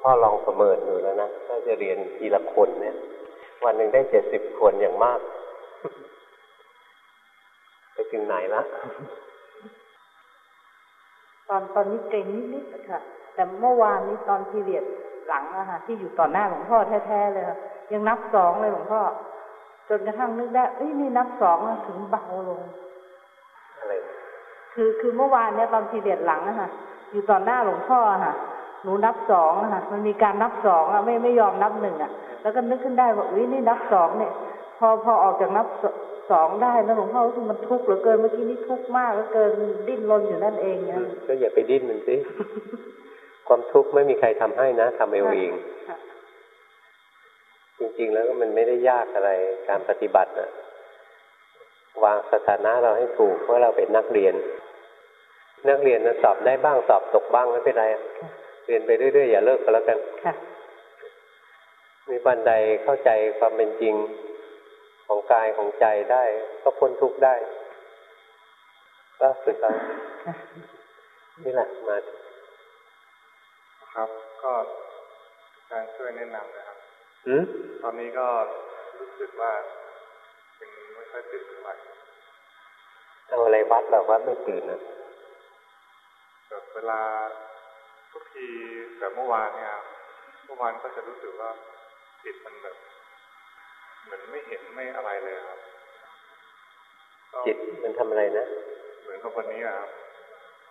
พ่อลองประเมินดูแล้วนะถ้าจะเรียนทีละคนเนี่ย วันหนึ่งได้เจ็ดสิบคนอย่างมาก ไปถึงไหนละตอนตอนนี้เกรงนิดๆค่ะ แต่เมื่อวานนี้ตอนทีเรียดหลังอะค่ะที่อยู่ต่อหน้าหลวงพ่อแท้ๆเลยค่ะยังนับสองเลยหลวงพ่อ จนกระทั่งนึกได้เอ้ยนี่นับสองถึงเบาลงอะไรคือคือเมื่อวานเนี้ยตอนทีเรียดหลังอะค่ะอยู่ต่อหน้าหลวงพ่อค่ะ หนูนับสองอะค่ะมันมีการนับสองอะไม่ไม่ยอมนับหนึ่งอะแล้วก็นึกขึ้นได้ว่าอุ้ยนี่นับสองเนี่ย พอพอออกจากนับสองได้แล้วหลวงพ่อคือมันทุกข์เหลือเกินเมื่อกี้นี่ทุกข์มากเหลือเกินดิ้นรนอยู่นั่นเองนะก็อย่าไปดิ้นมันสิความทุกข์ไม่มีใครทำให้นะทำเองเองจริงๆแล้วก็มันไม่ได้ยากอะไรการปฏิบัตินะวางสถานะเราให้ถูกเพราะเราเป็นนักเรียน นักเรียนนะสอบได้บ้างสอบตกบ้างไม่เป็นไร เรียนไปเรื่อยๆอย่าเลิกก็แล้วกันมีบันใดเข้าใจความเป็นจริงของกายของใจได้ก็พ้นทุกข์ได้ก็ฝึกเอานี่แหละมาครับ ก็การช่วยแนะนำนะครับตอนนี้ก็รู้สึกว่าเป็นไม่ค่อยตื่นเท่าไหร่เอาอะไรวัดแบบว่าไม่ตื่นนะแบบเวลา ทุกทีแบบเมื่อวานเนี่ยเมื่อวานก็จะรู้สึกว่าจิตมันแบบ เหมือนไม่เห็นไม่อะไรเลยครับจิตมันทำอะไรนะเหมือนกับวันนี้ครับ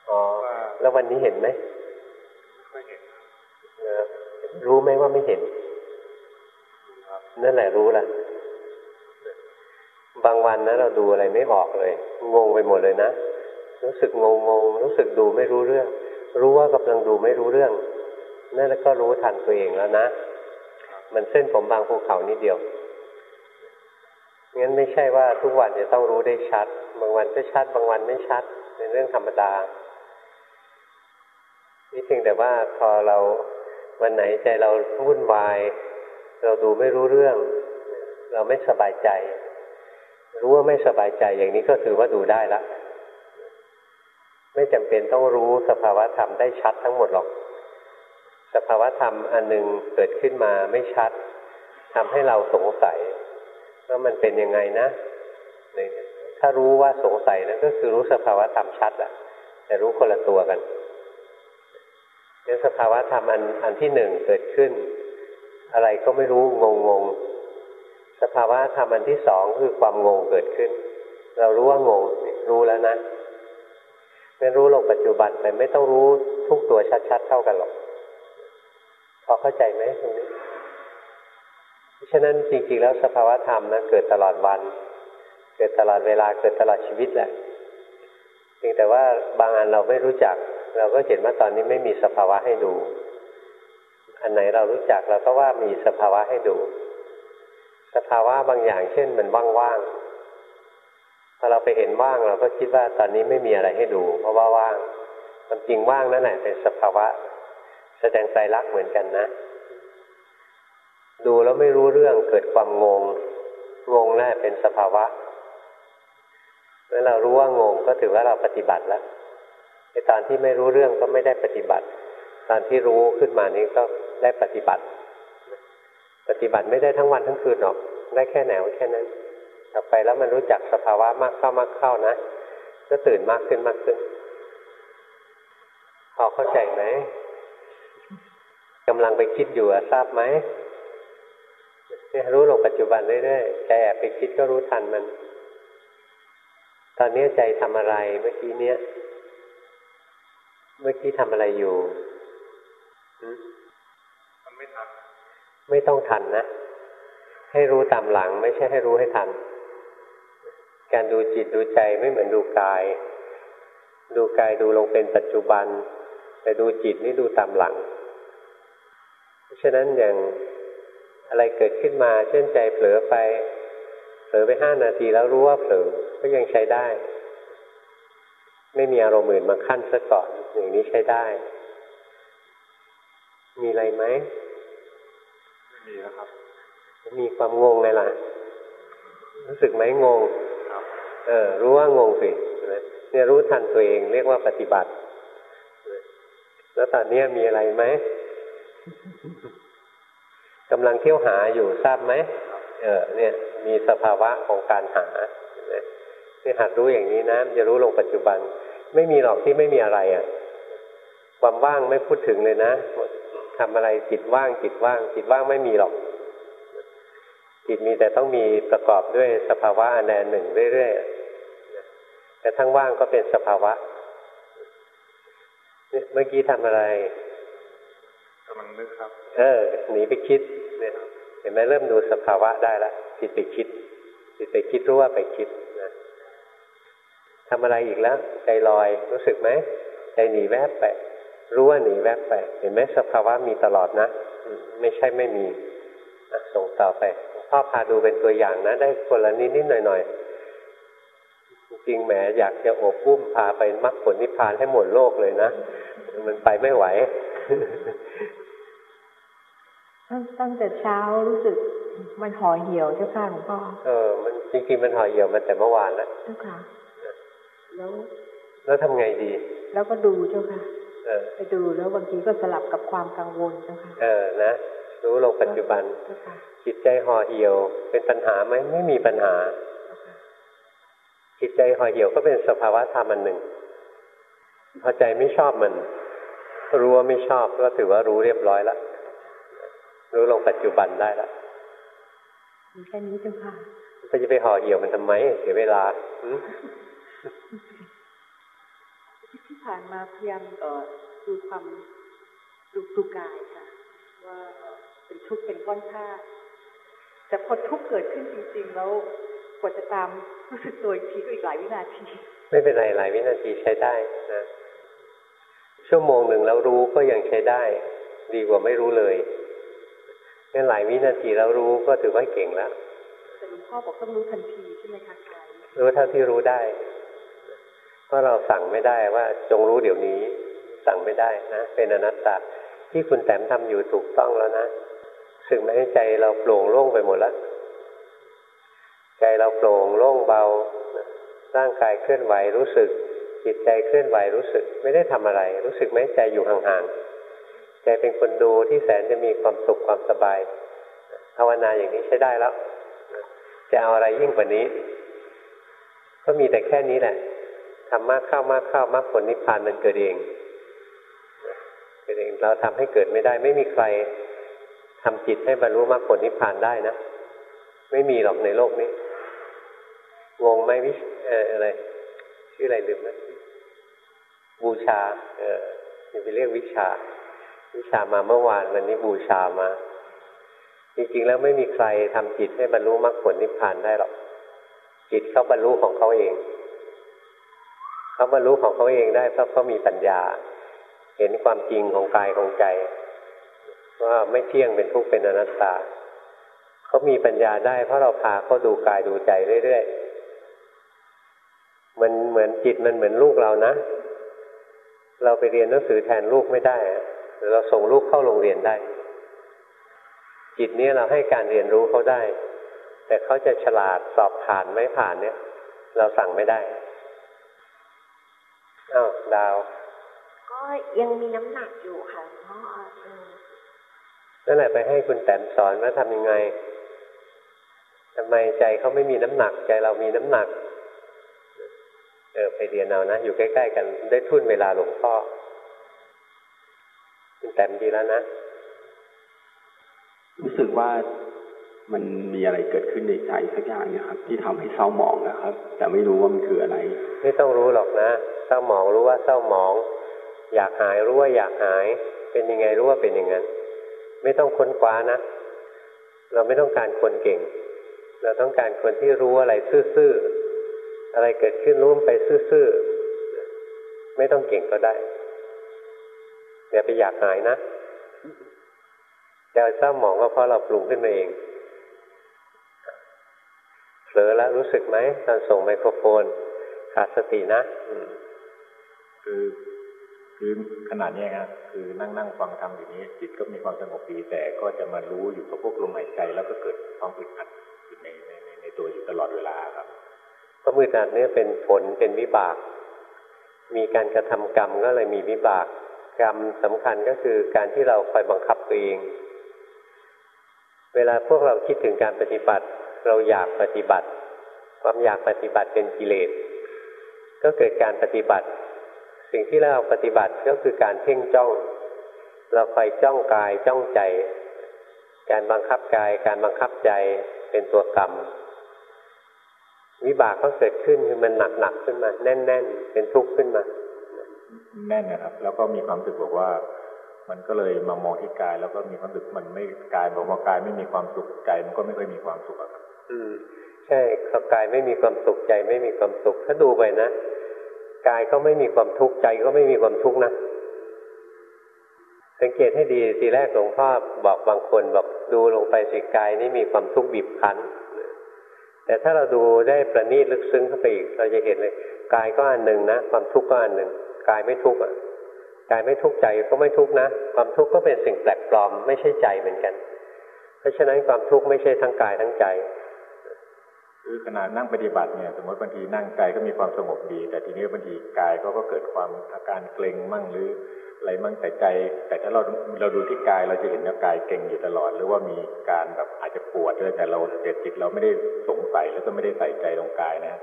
อ๋อแล้ววันนี้เห็นไหมไม่เห็นรู้ไหมว่าไม่เห็นนั่นแหละรู้ละบางวันนะเราดูอะไรไม่ออกเลย งงไปหมดเลยนะ รู้สึกงงงรู้สึกดูไม่รู้เรื่อง รู้ว่ากำลังดูไม่รู้เรื่องนั่นแล้วก็รู้ทันตัวเองแล้วนะ มันเส้นผมบางภูเขานิดเดียวงั้นไม่ใช่ว่าทุกวันจะต้องรู้ได้ชัด บางวันก็ชัด บางวันไม่ชัด เป็นเรื่องธรรมดานี่เพียงแต่ว่าพอเราวันไหนใจเราวุ่นวาย เราดูไม่รู้เรื่อง เราไม่สบายใจ รู้ว่าไม่สบายใจอย่างนี้ก็ถือว่าดูได้ละ ไม่จำเป็นต้องรู้สภาวะธรรมได้ชัดทั้งหมดหรอก สภาวะธรรมอันหนึ่งเกิดขึ้นมาไม่ชัดทำให้เราสงสัยว่ามันเป็นยังไงนะถ้ารู้ว่าสงสัยนะก็คือรู้สภาวะธรรมชัดแหละแต่รู้คนละตัวกันเนี่ยสภาวะธรรมอันอันที่หนึ่งเกิดขึ้น อะไรก็ไม่รู้งงงสภาวะธรรมอันที่สองคือความงงเกิดขึ้น เรารู้ว่างงรู้แล้วนะ ไม่รู้ลงปัจจุบันไปไม่ต้องรู้ทุกตัวชัด ๆ เท่ากันหรอกพอเข้าใจไหมตรงนี้เพราะฉะนั้นจริง ๆ แล้วสภาวะธรรมนะเกิดตลอดวัน เกิดตลอดเวลาเกิดตลอดชีวิตแหละเพียงแต่ว่าบางอันเราไม่รู้จัก เราก็เห็นว่าตอนนี้ไม่มีสภาวะให้ดู อันไหนเรารู้จักเราก็ว่ามีสภาวะให้ดู สภาวะบางอย่างเช่นมันว่างๆ พอเราไปเห็นว่างเราก็คิดว่าตอนนี้ไม่มีอะไรให้ดู เพราะว่าว่างความจริงว่างนั่นแหละเป็นสภาวะ แสดงใจรักเหมือนกันนะ ดูแล้วไม่รู้เรื่องเกิดความงง งงแน่เป็นสภาวะ เมื่อเรารู้ว่างงก็ถือว่าเราปฏิบัติแล้วในตอนที่ไม่รู้เรื่องก็ไม่ได้ปฏิบัติ ตอนที่รู้ขึ้นมานี้ก็ได้ปฏิบัติ ปฏิบัติไม่ได้ทั้งวันทั้งคืนหรอก ได้แค่แนวแค่นั้น ต่อไปแล้วมันรู้จักสภาวะมากเข้ามากเข้านะก็ตื่นมากขึ้นมากขึ้น พอเข้าใจไหมกำลังไปคิดอยู่ทราบไหมเนี่ยรู้ลงปัจจุบันเรื่อยๆใจแอบไปคิดก็รู้ทันมัน ตอนนี้ใจทำอะไรเมื่อกี้เนี้ย เมื่อกี้ทำอะไรอยู่มันไม่ทัน ไม่ต้องทันนะ ให้รู้ตามหลังไม่ใช่ให้รู้ให้ทัน การดูจิตดูใจไม่เหมือนดูกาย ดูกายดูลงเป็นปัจจุบัน แต่ดูจิตนี่ดูตามหลัง เพราะฉะนั้นอย่างอะไรเกิดขึ้นมาเช่นใจเผลอไป เผลอไปห้านาทีแล้วรู้ว่าเผลอก็ยังใช้ได้ ไม่มีอารมณ์อื่นมาขั้นซะก่อนอย่างนี้ใช้ได้ มีอะไรไหมไม่มีแล้วครับ มีความงงไงล่ะ รู้สึกไหมงง เออ รู้ว่างงสิเนี่ยรู้ทันตัวเอง เรียกว่าปฏิบัติ แล้วตอนนี้มีอะไรไหมกำลังเที่ยวหาอยู่ทราบไหมเออ เนี่ย มีสภาวะของการหานี่หัดรู้อย่างนี้นะจะรู้ลงปัจจุบัน ไม่มีหรอกที่ไม่มีอะไรอะ่ะ ความว่างไม่พูดถึงเลยนะทำอะไรจิตว่างจิตว่างจิตว่างไม่มีหรอก จิตมีแต่ต้องมีประกอบด้วยสภาวะอันใดหนึ่งเรื่อยๆ แต่ทั้งว่างก็เป็นสภาวะเมื่อกี้ทำอะไรกำลังนึกครับ เออหนีไปคิด เนี่ย เห็นไหมเริ่มดูสภาวะได้แล้วจิตไปคิด จิตไปคิดรู้ว่าไปคิดนะทำอะไรอีกแล้ว ใจลอยรู้สึกไหมใจหนีแวบไปรู้ว่าหนีแวบไป เห็นไหมสภาวะมีตลอดนะไม่ใช่ไม่มีส่งต่อไปพ่อพาดูเป็นตัวอย่างนะ ได้คนละนิดนิดหน่อยหน่อย จริงแหมอยากจะโอบปุ้มพาไปมรรคผลนิพพานให้หมดโลกเลยนะ มันไปไม่ไหว ตั้งแต่เช้ารู้สึกมันห่อเหี่ยวเจ้าค่ะหลวงพ่อ เออ มันจริงๆมันห่อเหี่ยวมันแต่เมื่อวานแล้วเจ้าค่ะ แล้วแล้วทำไงดี แล้วก็ดูเจ้าค่ะเออไปดูแล้วบางทีก็สลับกับความกังวลเจ้าค่ะ เออ นะ รู้ลงปัจจุบัน จิตใจห่อเหี่ยว เป็นปัญหาไหมไม่มีปัญหา จิตใจห่อเหี่ยวก็เป็นสภาวะธรรมอันหนึ่ง พอใจไม่ชอบมัน รู้ว่าไม่ชอบก็ถือว่ารู้เรียบร้อยแล้วรู้ลงปัจจุบันได้แล้วแค่นี้จ้าค่ะก็จะไปห่อเหี่ยวมันทำไม เสียเวลาที่ผ่านมาพยายามดูความดูดูกายค่ะ ว่าเป็นทุกข์เป็นก้อนธาตุแต่พอทุกข์เกิดขึ้นจริง ๆ แล้ว กว่าจะตามรู้สึกตัวอีกทีก็อีกหลายวินาที ไม่เป็นไรหลายวินาทีใช้ได้นะชั่วโมงหนึ่งแล้วรู้ก็ยังใช้ได้ ดีกว่าไม่รู้เลยงั้นหลายวินาทีแล้วรู้ก็ถือว่าเก่งแล้วแต่หลวงพ่อบอกต้องรู้ทันทีใช่ไหมคะกายรู้เท่าที่รู้ได้เพราะเราสั่งไม่ได้ว่าจงรู้เดี๋ยวนี้สั่งไม่ได้นะ เป็นอนัตตาที่คุณแต้มทำอยู่ถูกต้องแล้วนะสึกไหมใจเราโปร่งโล่งไปหมดแล้ว ใจเราโปร่งโล่งเบาร่างกายเคลื่อนไหวรู้สึก จิตใจเคลื่อนไหวรู้สึก ไม่ได้ทำอะไร รู้สึกไหมใจอยู่ห่างๆใจเป็นคนดูที่แสนจะมีความสุขความสบายภาวนาอย่างนี้ใช้ได้แล้ว จะเอาอะไรยิ่งกว่านี้ ก็มีแต่แค่นี้แหละทำมากเข้ามากเข้ามากผลนิพพานมันเกิดเองเกิดเองเราทำให้เกิดไม่ได้ ไม่มีใครทำจิตให้บรรลุมากผลนิพพานได้นะ ไม่มีหรอกในโลกนี้ งงไหมวิเอออะไร ชื่ออะไรลืมนะบูชา เออไปเรียกวิชา วิชามาเมื่อวาน วันนี้บูชามา จริงๆแล้วไม่มีใครทำจิตให้บรรลุมรรคผลนิพพานได้หรอก จิตเขาบรรลุของเขาเองเขาบรรลุของเขาเองได้เพราะเขามีปัญญา เห็นความจริงของกายของใจ ว่าไม่เที่ยงเป็นทุกข์เป็นอนัตตาเขามีปัญญาได้เพราะเราพาเขาดูกายดูใจเรื่อยๆ มันเหมือนจิตมันเหมือนลูกเรานะ เราไปเรียนหนังสือแทนลูกไม่ได้เราส่งลูกเข้าโรงเรียนได้ จิตนี้เราให้การเรียนรู้เขาได้ แต่เขาจะฉลาดสอบผ่านไม่ผ่านเนี่ย เราสั่งไม่ได้อ้าวดาว ก็ยังมีน้ำหนักอยู่ค่ะพ่อนั่นแหละไปให้คุณแต้มสอนว่าทำยังไงทำไมใจเขาไม่มีน้ำหนัก ใจเรามีน้ำหนัก เออไปเรียนเอานะ อยู่ใกล้ ๆ กันได้ทุ่นเวลาหลวงพ่อคุณแต้มดีแล้วนะ รู้สึกว่ามันมีอะไรเกิดขึ้นในใจสักอย่างเนี่ยครับ ที่ทำให้เศร้าหมองนะครับ แต่ไม่รู้ว่ามันคืออะไร ไม่ต้องรู้หรอกนะเศร้าหมองรู้ว่าเศร้าหมอง อยากหายรู้ว่าอยากหาย เป็นยังไงรู้ว่าเป็นอย่างนั้น ไม่ต้องค้นคว้านะเราไม่ต้องการคนเก่ง เราต้องการคนที่รู้อะไรซื่อ อะไรเกิดขึ้นรู้ไปซื่อๆ ไม่ต้องเก่งก็ได้อย่าไปอยากหายนะจะเศร้าหมองก็เพราะเราปรุงขึ้นมาเองเผลอแล้วรู้สึกไหมตอนส่งไมโครโฟนขาดสตินะคือคือขนาดนี้ครับคือนั่งนั่งฟังธรรมอยู่นี้ จิตก็มีความสงบดีแต่ก็จะมารู้อยู่กับพวกลมหายใจแล้วก็เกิดความอึดอัดอยู่ในในในตัวอยู่ตลอดเวลาครับ ราะมืดอัดเนี่เป็นผลเป็นวิบาก มีการกระทำกรรมก็เลยมีวิบาก กรรมสำคัญก็คือการที่เราคอยบังคับตัวเอง เวลาพวกเราคิดถึงการปฏิบัติ เราอยากปฏิบัติ ความอยากปฏิบัติเป็นกิเลส ก็เกิดการปฏิบัติ สิ่งที่เราปฏิบัติก็คือการเพ่งจ้อง เราคอยจ้องกายจ้องใจ การบังคับกายการบังคับใจเป็นตัวกรรม วิบากก็เกิดขึ้นคือมันหนักหนักขึ้นมา แน่นแน่นเป็นทุกข์ขึ้นมา แน่นนะครับ แล้วก็มีความรู้สึกบอกว่า มันก็เลยมามองที่กาย แล้วก็มีความรู้สึกมันไม่กายบอกว่ากายไม่มีความสุขใจมันก็ไม่ค่อยมีความสุขครับ อืม ใช่กายไม่มีความสุขใจไม่มีความสุข ถ้าดูไปนะกายก็ไม่มีความทุกข์ใจก็ไม่มีความทุกข์นะสังเกตให้ดีทีแรกหลวงพ่อบอกบางคนบอกดูลงไปสิกายนี่มีความทุกข์บีบคั้น แต่ถ้าเราดูได้ประณีตลึกซึ้งเข้าไปอีก เราจะเห็นเลยกายก็อันหนึ่งนะความทุกข์ก็อันหนึ่งกายไม่ทุกข์อะกายไม่ทุกข์ใจก็ไม่ทุกข์นะ ความทุกข์ก็เป็นสิ่งแปลกปลอมไม่ใช่ใจเหมือนกัน เพราะฉะนั้นความทุกข์ไม่ใช่ทั้งกายทั้งใจคือขนาดนั่งปฏิบัติเนี่ยสมมติบางทีนั่งกายก็มีความสงบดี แต่ทีนี้บางทีกายก็ก็เกิดความอาการเกร็งมั่งหรือ อะไรมั่งแต่ใจแต่ถ้าเราเราดูที่กายเราจะเห็นว่ากายเก่งอยู่ตลอด หรือว่ามีการแบบอาจจะปวดด้วยแต่เราเด็ดจิตเราไม่ได้สงสัยแล้วก็ไม่ได้ใส่ใจลงกายนะ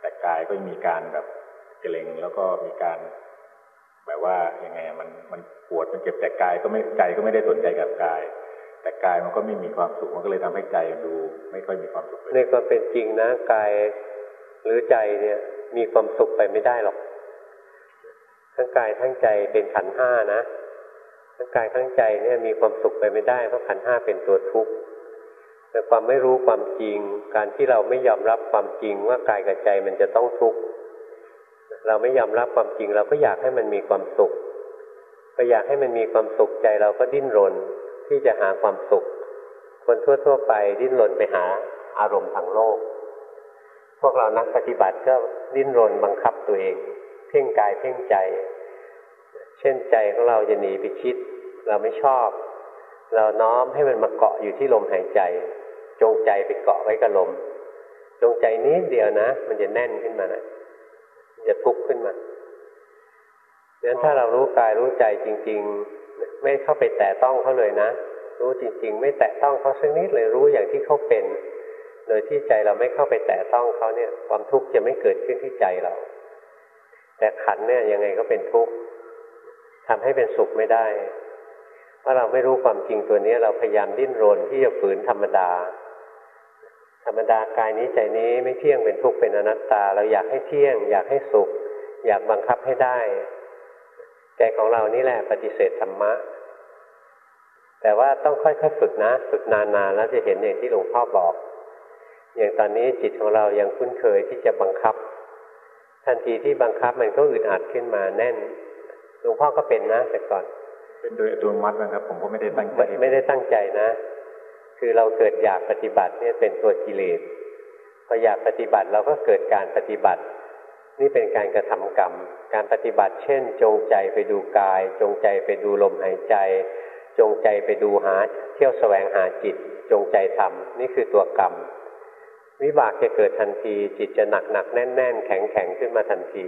แต่กายก็มีการแบบเกร็งแล้วก็มีการแบบว่ายังไงมันมันปวดมันเจ็บแต่กายก็ไม่ใจก็ไม่ได้สนใจกับกาย แต่กายมันก็ไม่มีความสุขมันก็เลยทำให้ใจดู ไม่ค่อยมีความสุขในความเป็นจริงนะกายหรือใจเนี่ย มีความสุขไปไม่ได้หรอก ทั้งกายทั้งใจเป็นขันห้านะทั้งกายทั้งใจเนี่ยมีความสุขไปไม่ได้เพราะขันห้าเป็นตัวทุกข์แต่ความไม่รู้ความจริง การที่เราไม่ยอมรับความจริงว่ากายกับใจมันจะต้องทุกข์เราไม่ยอมรับความจริง เราก็อยากให้มันมีความสุขก็อยากให้มันมีความสุขใจเราก็ดิ้นรนที่จะหาความสุข คนทั่ว ๆ ไปดิ้นรนไปหาอารมณ์ทางโลก พวกเรานักปฏิบัติก็ดิ้นรนบังคับตัวเอง เพ่งกายเพ่งใจ เช่นใจของเราจะหนีไปคิด เราไม่ชอบ เราน้อมให้มันมาเกาะอยู่ที่ลมหายใจ จงใจไปเกาะไว้กับลม จงใจนิดเดียวนะ มันจะแน่นขึ้นมานะจะทุกข์ขึ้นมาดังนั้นถ้าเรารู้กายรู้ใจจริง ๆ ไม่เข้าไปแตะต้องเขาเลยนะรู้จริง ๆ ไม่แตะต้องเขาสักนิดเลยรู้อย่างที่เขาเป็น โดยที่ใจเราไม่เข้าไปแตะต้องเขาเนี่ย ความทุกข์จะไม่เกิดขึ้นที่ใจเรา แต่ขันเนี่ยยังไงก็เป็นทุกข์ทำให้เป็นสุขไม่ได้ เพราะเราไม่รู้ความจริงตัวนี้ เราพยายามดิ้นรนที่จะฝืนธรรมดา ธรรมดากายนี้ใจนี้ไม่เที่ยงเป็นทุกข์เป็นอนัตตา เราอยากให้เที่ยง อยากให้สุข อยากบังคับให้ได้ใจของเรานี่แหละปฏิเสธธรรมะ แต่ว่าต้องค่อยๆฝึกนะ ฝึกนานๆแล้วจะเห็นอย่างที่หลวงพ่อบอก อย่างตอนนี้จิตของเรายังคุ้นเคยที่จะบังคับ ทันทีที่บังคับมันก็อึดอัดขึ้นมาแน่นหลวงพ่อก็เป็นนะแต่ก่อน เป็นโดยอัตโนมัตินะครับ ผมก็ไม่ได้ตั้งใจไม่ได้ตั้งใจนะ คือเราเกิดอยากปฏิบัติเนี่ยเป็นตัวกิเลสพออยากปฏิบัติเราก็เกิดการปฏิบัติ นี่เป็นการกระทำกรรม การปฏิบัติ เช่น จงใจไปดูกาย จงใจไปดูลมหายใจ จงใจไปดูหา เที่ยวแสวงหาจิต จงใจทำนี่คือตัวกรรม วิบากจะเกิดทันที จิตจะหนักหนักแน่นแน่นแข็งแข็งขึ้นมาทันที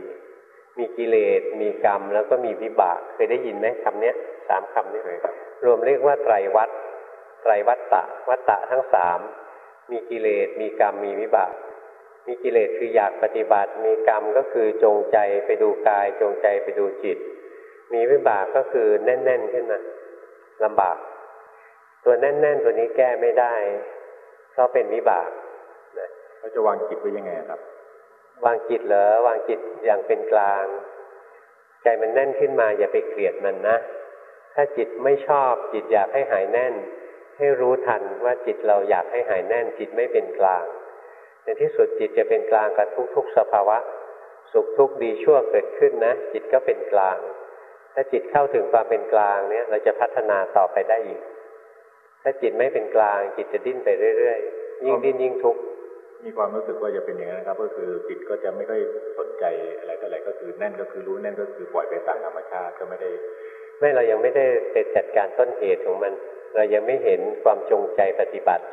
มีกิเลสมีกรรม แล้วก็มีวิบากเคยได้ยินไหมคำนี้สามคำนี้เลยรวมเรียกว่าไตรวัตไตรวัตตะวัตตะทั้งสามมีกิเลสมีกรรมมีวิบาก มีกิเลสคืออยากปฏิบัติ มีกรรมก็คือจงใจไปดูกาย จงใจไปดูจิต มีวิบากก็คือแน่น ๆขึ้นมาลำบาก ตัวแน่น ๆ ตัวนี้แก้ไม่ได้ เพราะเป็นวิบาก เราจะวางจิตไว้ยังไงครับ วางจิตเหรอวางจิตอย่างเป็นกลาง ใจมันแน่นขึ้นมาอย่าไปเกลียดมันนะ ถ้าจิตไม่ชอบจิตอยากให้หายแน่น ให้รู้ทันว่าจิตเราอยากให้หายแน่น จิตไม่เป็นกลางในที่สุดจิตจะเป็นกลางกับทุกๆสภาวะ สุขทุกข์ดีชั่วเกิดขึ้นนะ จิตก็เป็นกลาง ถ้าจิตเข้าถึงความเป็นกลางเนี่ย เราจะพัฒนาต่อไปได้อีก ถ้าจิตไม่เป็นกลาง จิตจะดิ้นไปเรื่อยๆ ยิ่งดิ้นยิ่งทุกข์ มีความรู้สึกว่าจะเป็นอย่างนั้นครับ ก็คือจิตก็จะไม่ค่อยสนใจอะไรเท่าไหร่ก็คือแน่นก็คือรู้แน่นก็คือปล่อยไปตามธรรมชาติก็ไม่ได้ไม่เรายังไม่ได้เ็จัดการต้นเหตุของมัน เรายังไม่เห็นความจงใจปฏิบัติ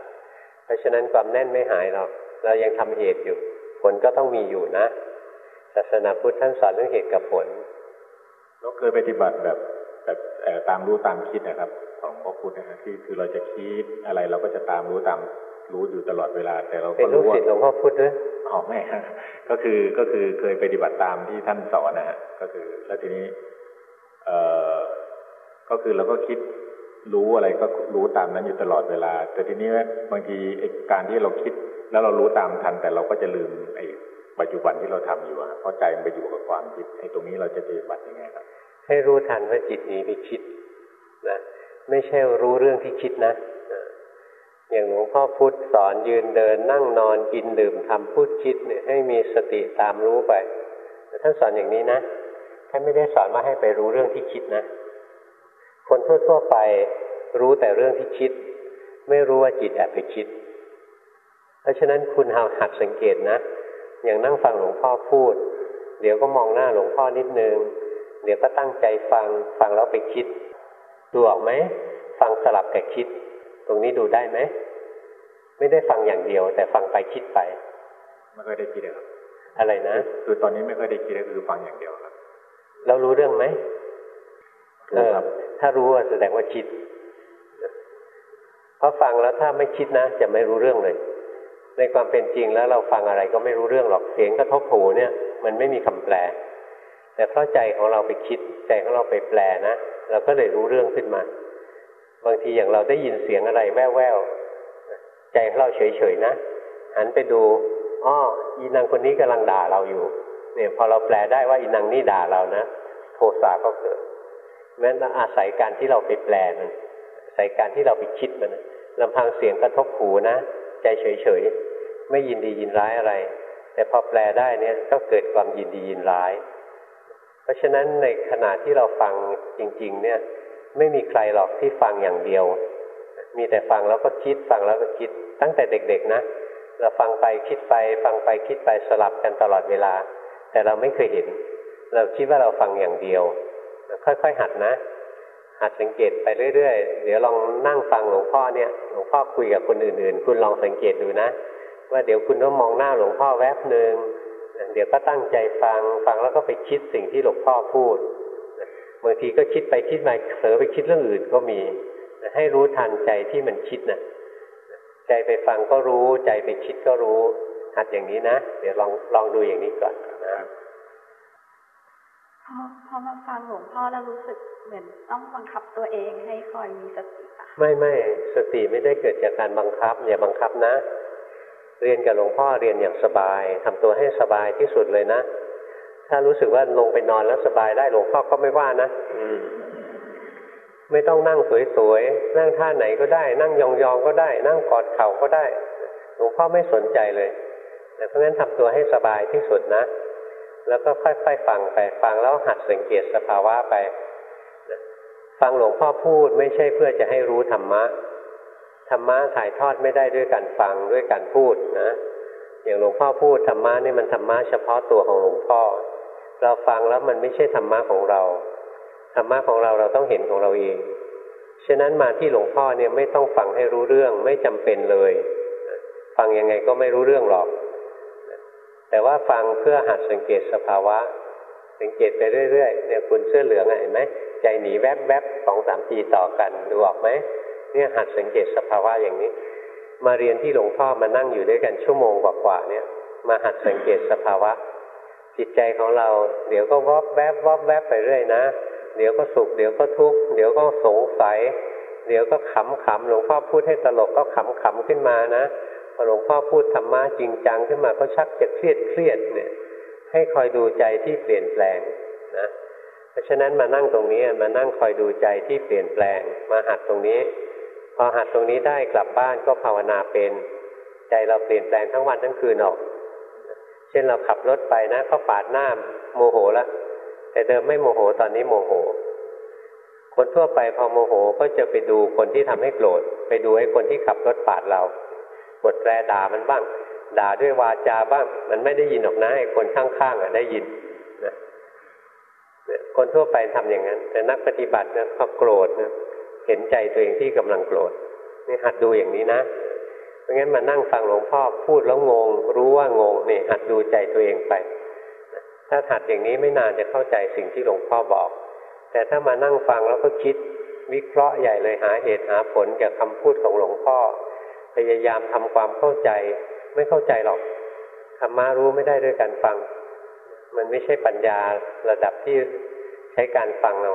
เพราะฉะนั้นความแน่นไม่หายหรอกเรายังทำเหตุอยู่ ผลก็ต้องมีอยู่นะศาสนาพุทธท่านสอนเรื่องเหตุกับผลเราเคยปฏิบัติแบบแบบตามรู้ตามคิดนะครับ ของพ่อพุทธนะที่คือเราจะคิดอะไรเราก็จะตามรู้ตาม รู้อยู่ตลอดเวลา แต่เราก็รู้ว่าเป็นลูกศิษย์หลวงพ่อพุธด้วยอ๋อไม่ฮะก็คือก็คือเคยปฏิบัติตามที่ท่านสอนนะฮะก็คือ แล้วทีนี้เอ่อก็คือเราก็คิดรู้อะไรก็รู้ตามนั้นอยู่ตลอดเวลา แต่ทีนี้บางทีการที่เราคิด แล้วเรารู้ตามทัน แต่เราก็จะลืมไอ้ปัจจุบันที่เราทำอยู่อะเพราะใจมันไปอยู่กับความคิดไอ้ตรงนี้เราจะปฏิบัติยังไงครับ ให้รู้ทันว่าจิตนี้ไปคิดนะไม่ใช่รู้เรื่องที่คิดนะ อย่างหลวงพ่อพุธสอนยืนเดิน นั่งนอนกินดื่มทำพูดคิดเนี่ยให้มีสติตามรู้ไปท่านสอนอย่างนี้นะท่านไม่ได้สอนว่าให้ไปรู้เรื่องที่คิดนะ คนทั่วๆไปรู้แต่เรื่องที่คิด ไม่รู้ว่าจิตแอบไปคิด เพราะฉะนั้นคุณหาหัดสังเกตนะ อย่างนั่งฟังหลวงพ่อพูด เดี๋ยวก็มองหน้าหลวงพ่อนิดนึง เดี๋ยวก็ตั้งใจฟังฟังแล้วไปคิดดูออกไหมฟังสลับกับคิด ตรงนี้ดูได้ไหมไม่ได้ฟังอย่างเดียว แต่ฟังไปคิดไปไม่ค่อยได้คิดเลยครับอะไรนะคือตอนนี้ไม่ค่อยได้คิดเลยคือฟังอย่างเดียวครับ เรารู้เรื่องไหมเออถ้ารู้แสดงว่าคิดเพราะฟังแล้วถ้าไม่คิดนะ จะไม่รู้เรื่องเลย ในความเป็นจริงแล้วเราฟังอะไรก็ไม่รู้เรื่องหรอกเสียงกระทบหูเนี่ย มันไม่มีคำแปล แต่เพราะใจของเราไปคิดใจของเราไปแปลนะเราก็เลยรู้เรื่องขึ้นมา บางทีอย่างเราได้ยินเสียงอะไรแว่วๆใจของเราเฉยๆนะหันไปดูอ้ออีนางคนนี้กำลังด่าเราอยู่ เนี่ย พอเราแปลได้ว่าอีนางนี่ด่าเรานะโทสะก็เกิดแม้เราอาศัยการที่เราไปแปลมันอาศัยการที่เราไปคิดมันลำพังเสียงกระทบหูนะใจเฉยๆไม่ยินดียินร้ายอะไร แต่พอแปลได้เนี่ยก็เกิดความยินดียินร้าย เพราะฉะนั้นในขณะที่เราฟังจริง ๆ เนี่ย ไม่มีใครหรอกที่ฟังอย่างเดียว มีแต่ฟังแล้วก็คิดฟังแล้วก็คิด ตั้งแต่เด็ก ๆ นะ เราฟังไปคิดไป ฟังไปคิดไปสลับกันตลอดเวลา แต่เราไม่เคยเห็น เราคิดว่าเราฟังอย่างเดียว ค่อยๆหัดนะ หัดสังเกตไปเรื่อยๆ เดี๋ยวลองนั่งฟังหลวงพ่อเนี่ย หลวงพ่อคุยกับคนอื่น ๆ คุณลองสังเกตดูนะ ว่าเดี๋ยวคุณต้องมองหน้าหลวงพ่อแวบหนึ่งเดี๋ยวก็ตั้งใจฟัง ฟังแล้วก็ไปคิดสิ่งที่หลวงพ่อพูด บางทีก็คิดไปคิดมาเผลอไปคิดเรื่องอื่นก็มี ให้รู้ทันใจที่มันคิดนะใจไปฟังก็รู้ ใจไปคิดก็รู้ หัดอย่างนี้นะ เดี๋ยวลองลองดูอย่างนี้ก่อนนะพอพอมาฟังหลวงพ่อแล้วรู้สึกเหมือนต้องบังคับตัวเองให้คอยมีสติอะไม่ไม่สติไม่ได้เกิดจากการบังคับ อย่าบังคับนะ เรียนกับหลวงพ่อเรียนอย่างสบายทำตัวให้สบายที่สุดเลยนะ ถ้ารู้สึกว่าลงไปนอนแล้วสบายได้หลวงพ่อก็ไม่ว่านะไม่ต้องนั่งสวยๆ นั่งท่าไหนก็ได้ นั่งยองๆก็ได้ นั่งกอดเข่าก็ได้ หลวงพ่อไม่สนใจเลยเพราะงั้นทำตัวให้สบายที่สุดนะ แล้วก็ค่อยๆฟังไปฟังแล้วหัดสังเกตสภาวะไปฟังหลวงพ่อพูดไม่ใช่เพื่อจะให้รู้ธรรมะ ธรรมะถ่ายทอดไม่ได้ด้วยการฟังด้วยการพูดนะ อย่างหลวงพ่อพูดธรรมะนี่มันธรรมะเฉพาะตัวของหลวงพ่อ เราฟังแล้วมันไม่ใช่ธรรมะของเราธรรมะของเราเราต้องเห็นของเราเอง ฉะนั้นมาที่หลวงพ่อเนี่ยไม่ต้องฟังให้รู้เรื่องไม่จำเป็นเลย ฟังยังไงก็ไม่รู้เรื่องหรอก แต่ว่าฟังเพื่อหัดสังเกตสภาวะ สังเกตไปเรื่อยๆเนี่ยคุณเสื้อเหลืองเห็นไหมใจหนีแวบๆสองสามทีต่อกันดูออกไหมเนี่ยหัดสังเกตสภาวะอย่างนี้ มาเรียนที่หลวงพ่อมานั่งอยู่ด้วยกันชั่วโมงกว่าๆเนี่ย มาหัดสังเกตสภาวะ จิตใจของเรา เดี๋ยวก็วอบแวบวอบแวบไปเรื่อยนะ เดี๋ยวก็สุข เดี๋ยวก็ทุกข์ เดี๋ยวก็สงสัย เดี๋ยวก็ขำขำหลวงพ่อพูดให้ตลกก็ขำขำขึ้นมานะพอหลวงพ่อพูดธรรมะจริงจังขึ้นมาก็ชักจะเครียดเครียดเนี่ย ให้คอยดูใจที่เปลี่ยนแปลงนะ เพราะฉะนั้นมานั่งตรงนี้มานั่งคอยดูใจที่เปลี่ยนแปลง มาหัดตรงนี้ พอหัดตรงนี้ได้กลับบ้านก็ภาวนาเป็น ใจเราเปลี่ยนแปลงทั้งวันทั้งคืนออก เช่นเราขับรถไปนะเขาปาดหน้าโมโหแล้วแต่เดิมไม่โมโหตอนนี้โมโห คนทั่วไปพอโมโหก็จะไปดูคนที่ทำให้โกรธไปดูไอ้คนที่ขับรถปาดเรากดแรด่ามันบ้าง ด่าด้วยวาจาบ้าง มันไม่ได้ยินหรอกนะไอ้คนข้างๆอะได้ยินนะคนทั่วไปทำอย่างนั้น แต่นักปฏิบัติเนี่ยพอโกรธนะเห็นใจตัวเองที่กำลังโกรธนี่หัดดูอย่างนี้นะ เพราะงั้นมานั่งฟังหลวงพ่อพูดแล้วงง รู้ว่างงนี่หัดดูใจตัวเองไป ถ้าหัดอย่างนี้ไม่นานจะเข้าใจสิ่งที่หลวงพ่อบอก แต่ถ้ามานั่งฟังแล้วก็คิดวิเคราะห์ใหญ่เลยหาเหตุหาผลกับคำพูดของหลวงพ่อ พยายามทำความเข้าใจไม่เข้าใจหรอกธรรมารู้ไม่ได้ด้วยการฟัง มันไม่ใช่ปัญญาระดับที่ใช้การฟังเรา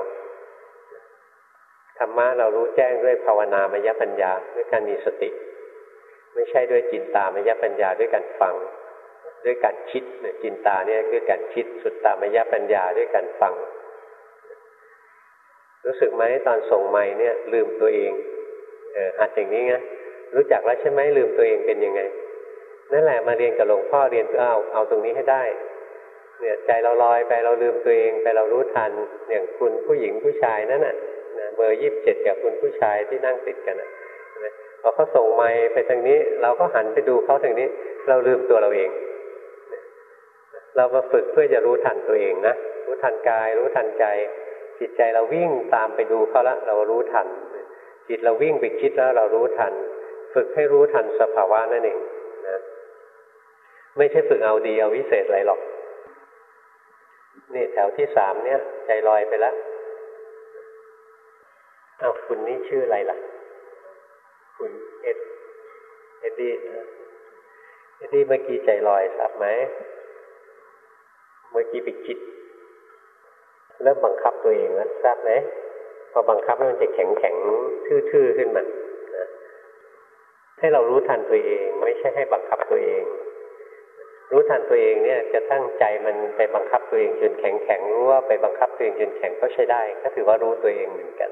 ธรรมะเรารู้แจ้งด้วยภาวนามยปัญญาด้วยการมีสติ ไม่ใช่ด้วยจินตามยปัญญาด้วยการฟัง ด้วยการคิดเนี่ยจินตาเนี่ยคือการคิดสุดตามยปัญญาด้วยการฟัง รู้สึกไหมตอนส่งไม้เนี่ย ลืมตัวเองเออหัดอย่างนี้ไงรู้จักแล้วใช่ไหมลืมตัวเองเป็นยังไง นั่นแหละมาเรียนกับหลวงพ่อเรียนเพื่อเอาเอาตรงนี้ให้ได้ เนี่ยใจเราลอยไปเราลืมตัวเองไปเรารู้ทันอย่างคุณผู้หญิงผู้ชายนั่นน่ะเบอร์ยี่สิบเจ็ดกับคุณผู้ชายที่นั่งติดกันนะ พอเขาส่งไม้ไปทางนี้ เราก็หันไปดูเขาทางนี้ เราลืมตัวเราเอง เรามาฝึกเพื่อจะรู้ทันตัวเองนะรู้ทันกาย รู้ทันใจ จิตใจเราวิ่งตามไปดูเขาละเรารู้ทัน จิตเราวิ่งไปคิดแล้วเรารู้ทัน ฝึกให้รู้ทันสภาวะนั่นเองนะไม่ใช่ฝึกเอาดีเอาวิเศษอะไรหรอกนี่แถวที่สามเนี่ย ใจลอยไปแล้วเอาคุณนี่ชื่ออะไรล่ะ คุณเอ็ดเอ็ดดี้เอ็ดดี้เมื่อกี้ใจลอยทราบไหม เมื่อกี้ไปคิดเริ่มบังคับตัวเองแล้วทราบไหมพอบังคับแล้วมันจะแข็งแข็งทื่อๆขึ้นมานะให้เรารู้ทันตัวเอง ไม่ใช่ให้บังคับตัวเอง รู้ทันตัวเองเนี่ยจะตั้งใจมันไปบังคับตัวเองจนแข็งแข็งรู้ว่าไปบังคับตัวเองจนแข็งก็ใช้ได้ ก็ถือว่ารู้ตัวเองเหมือนกัน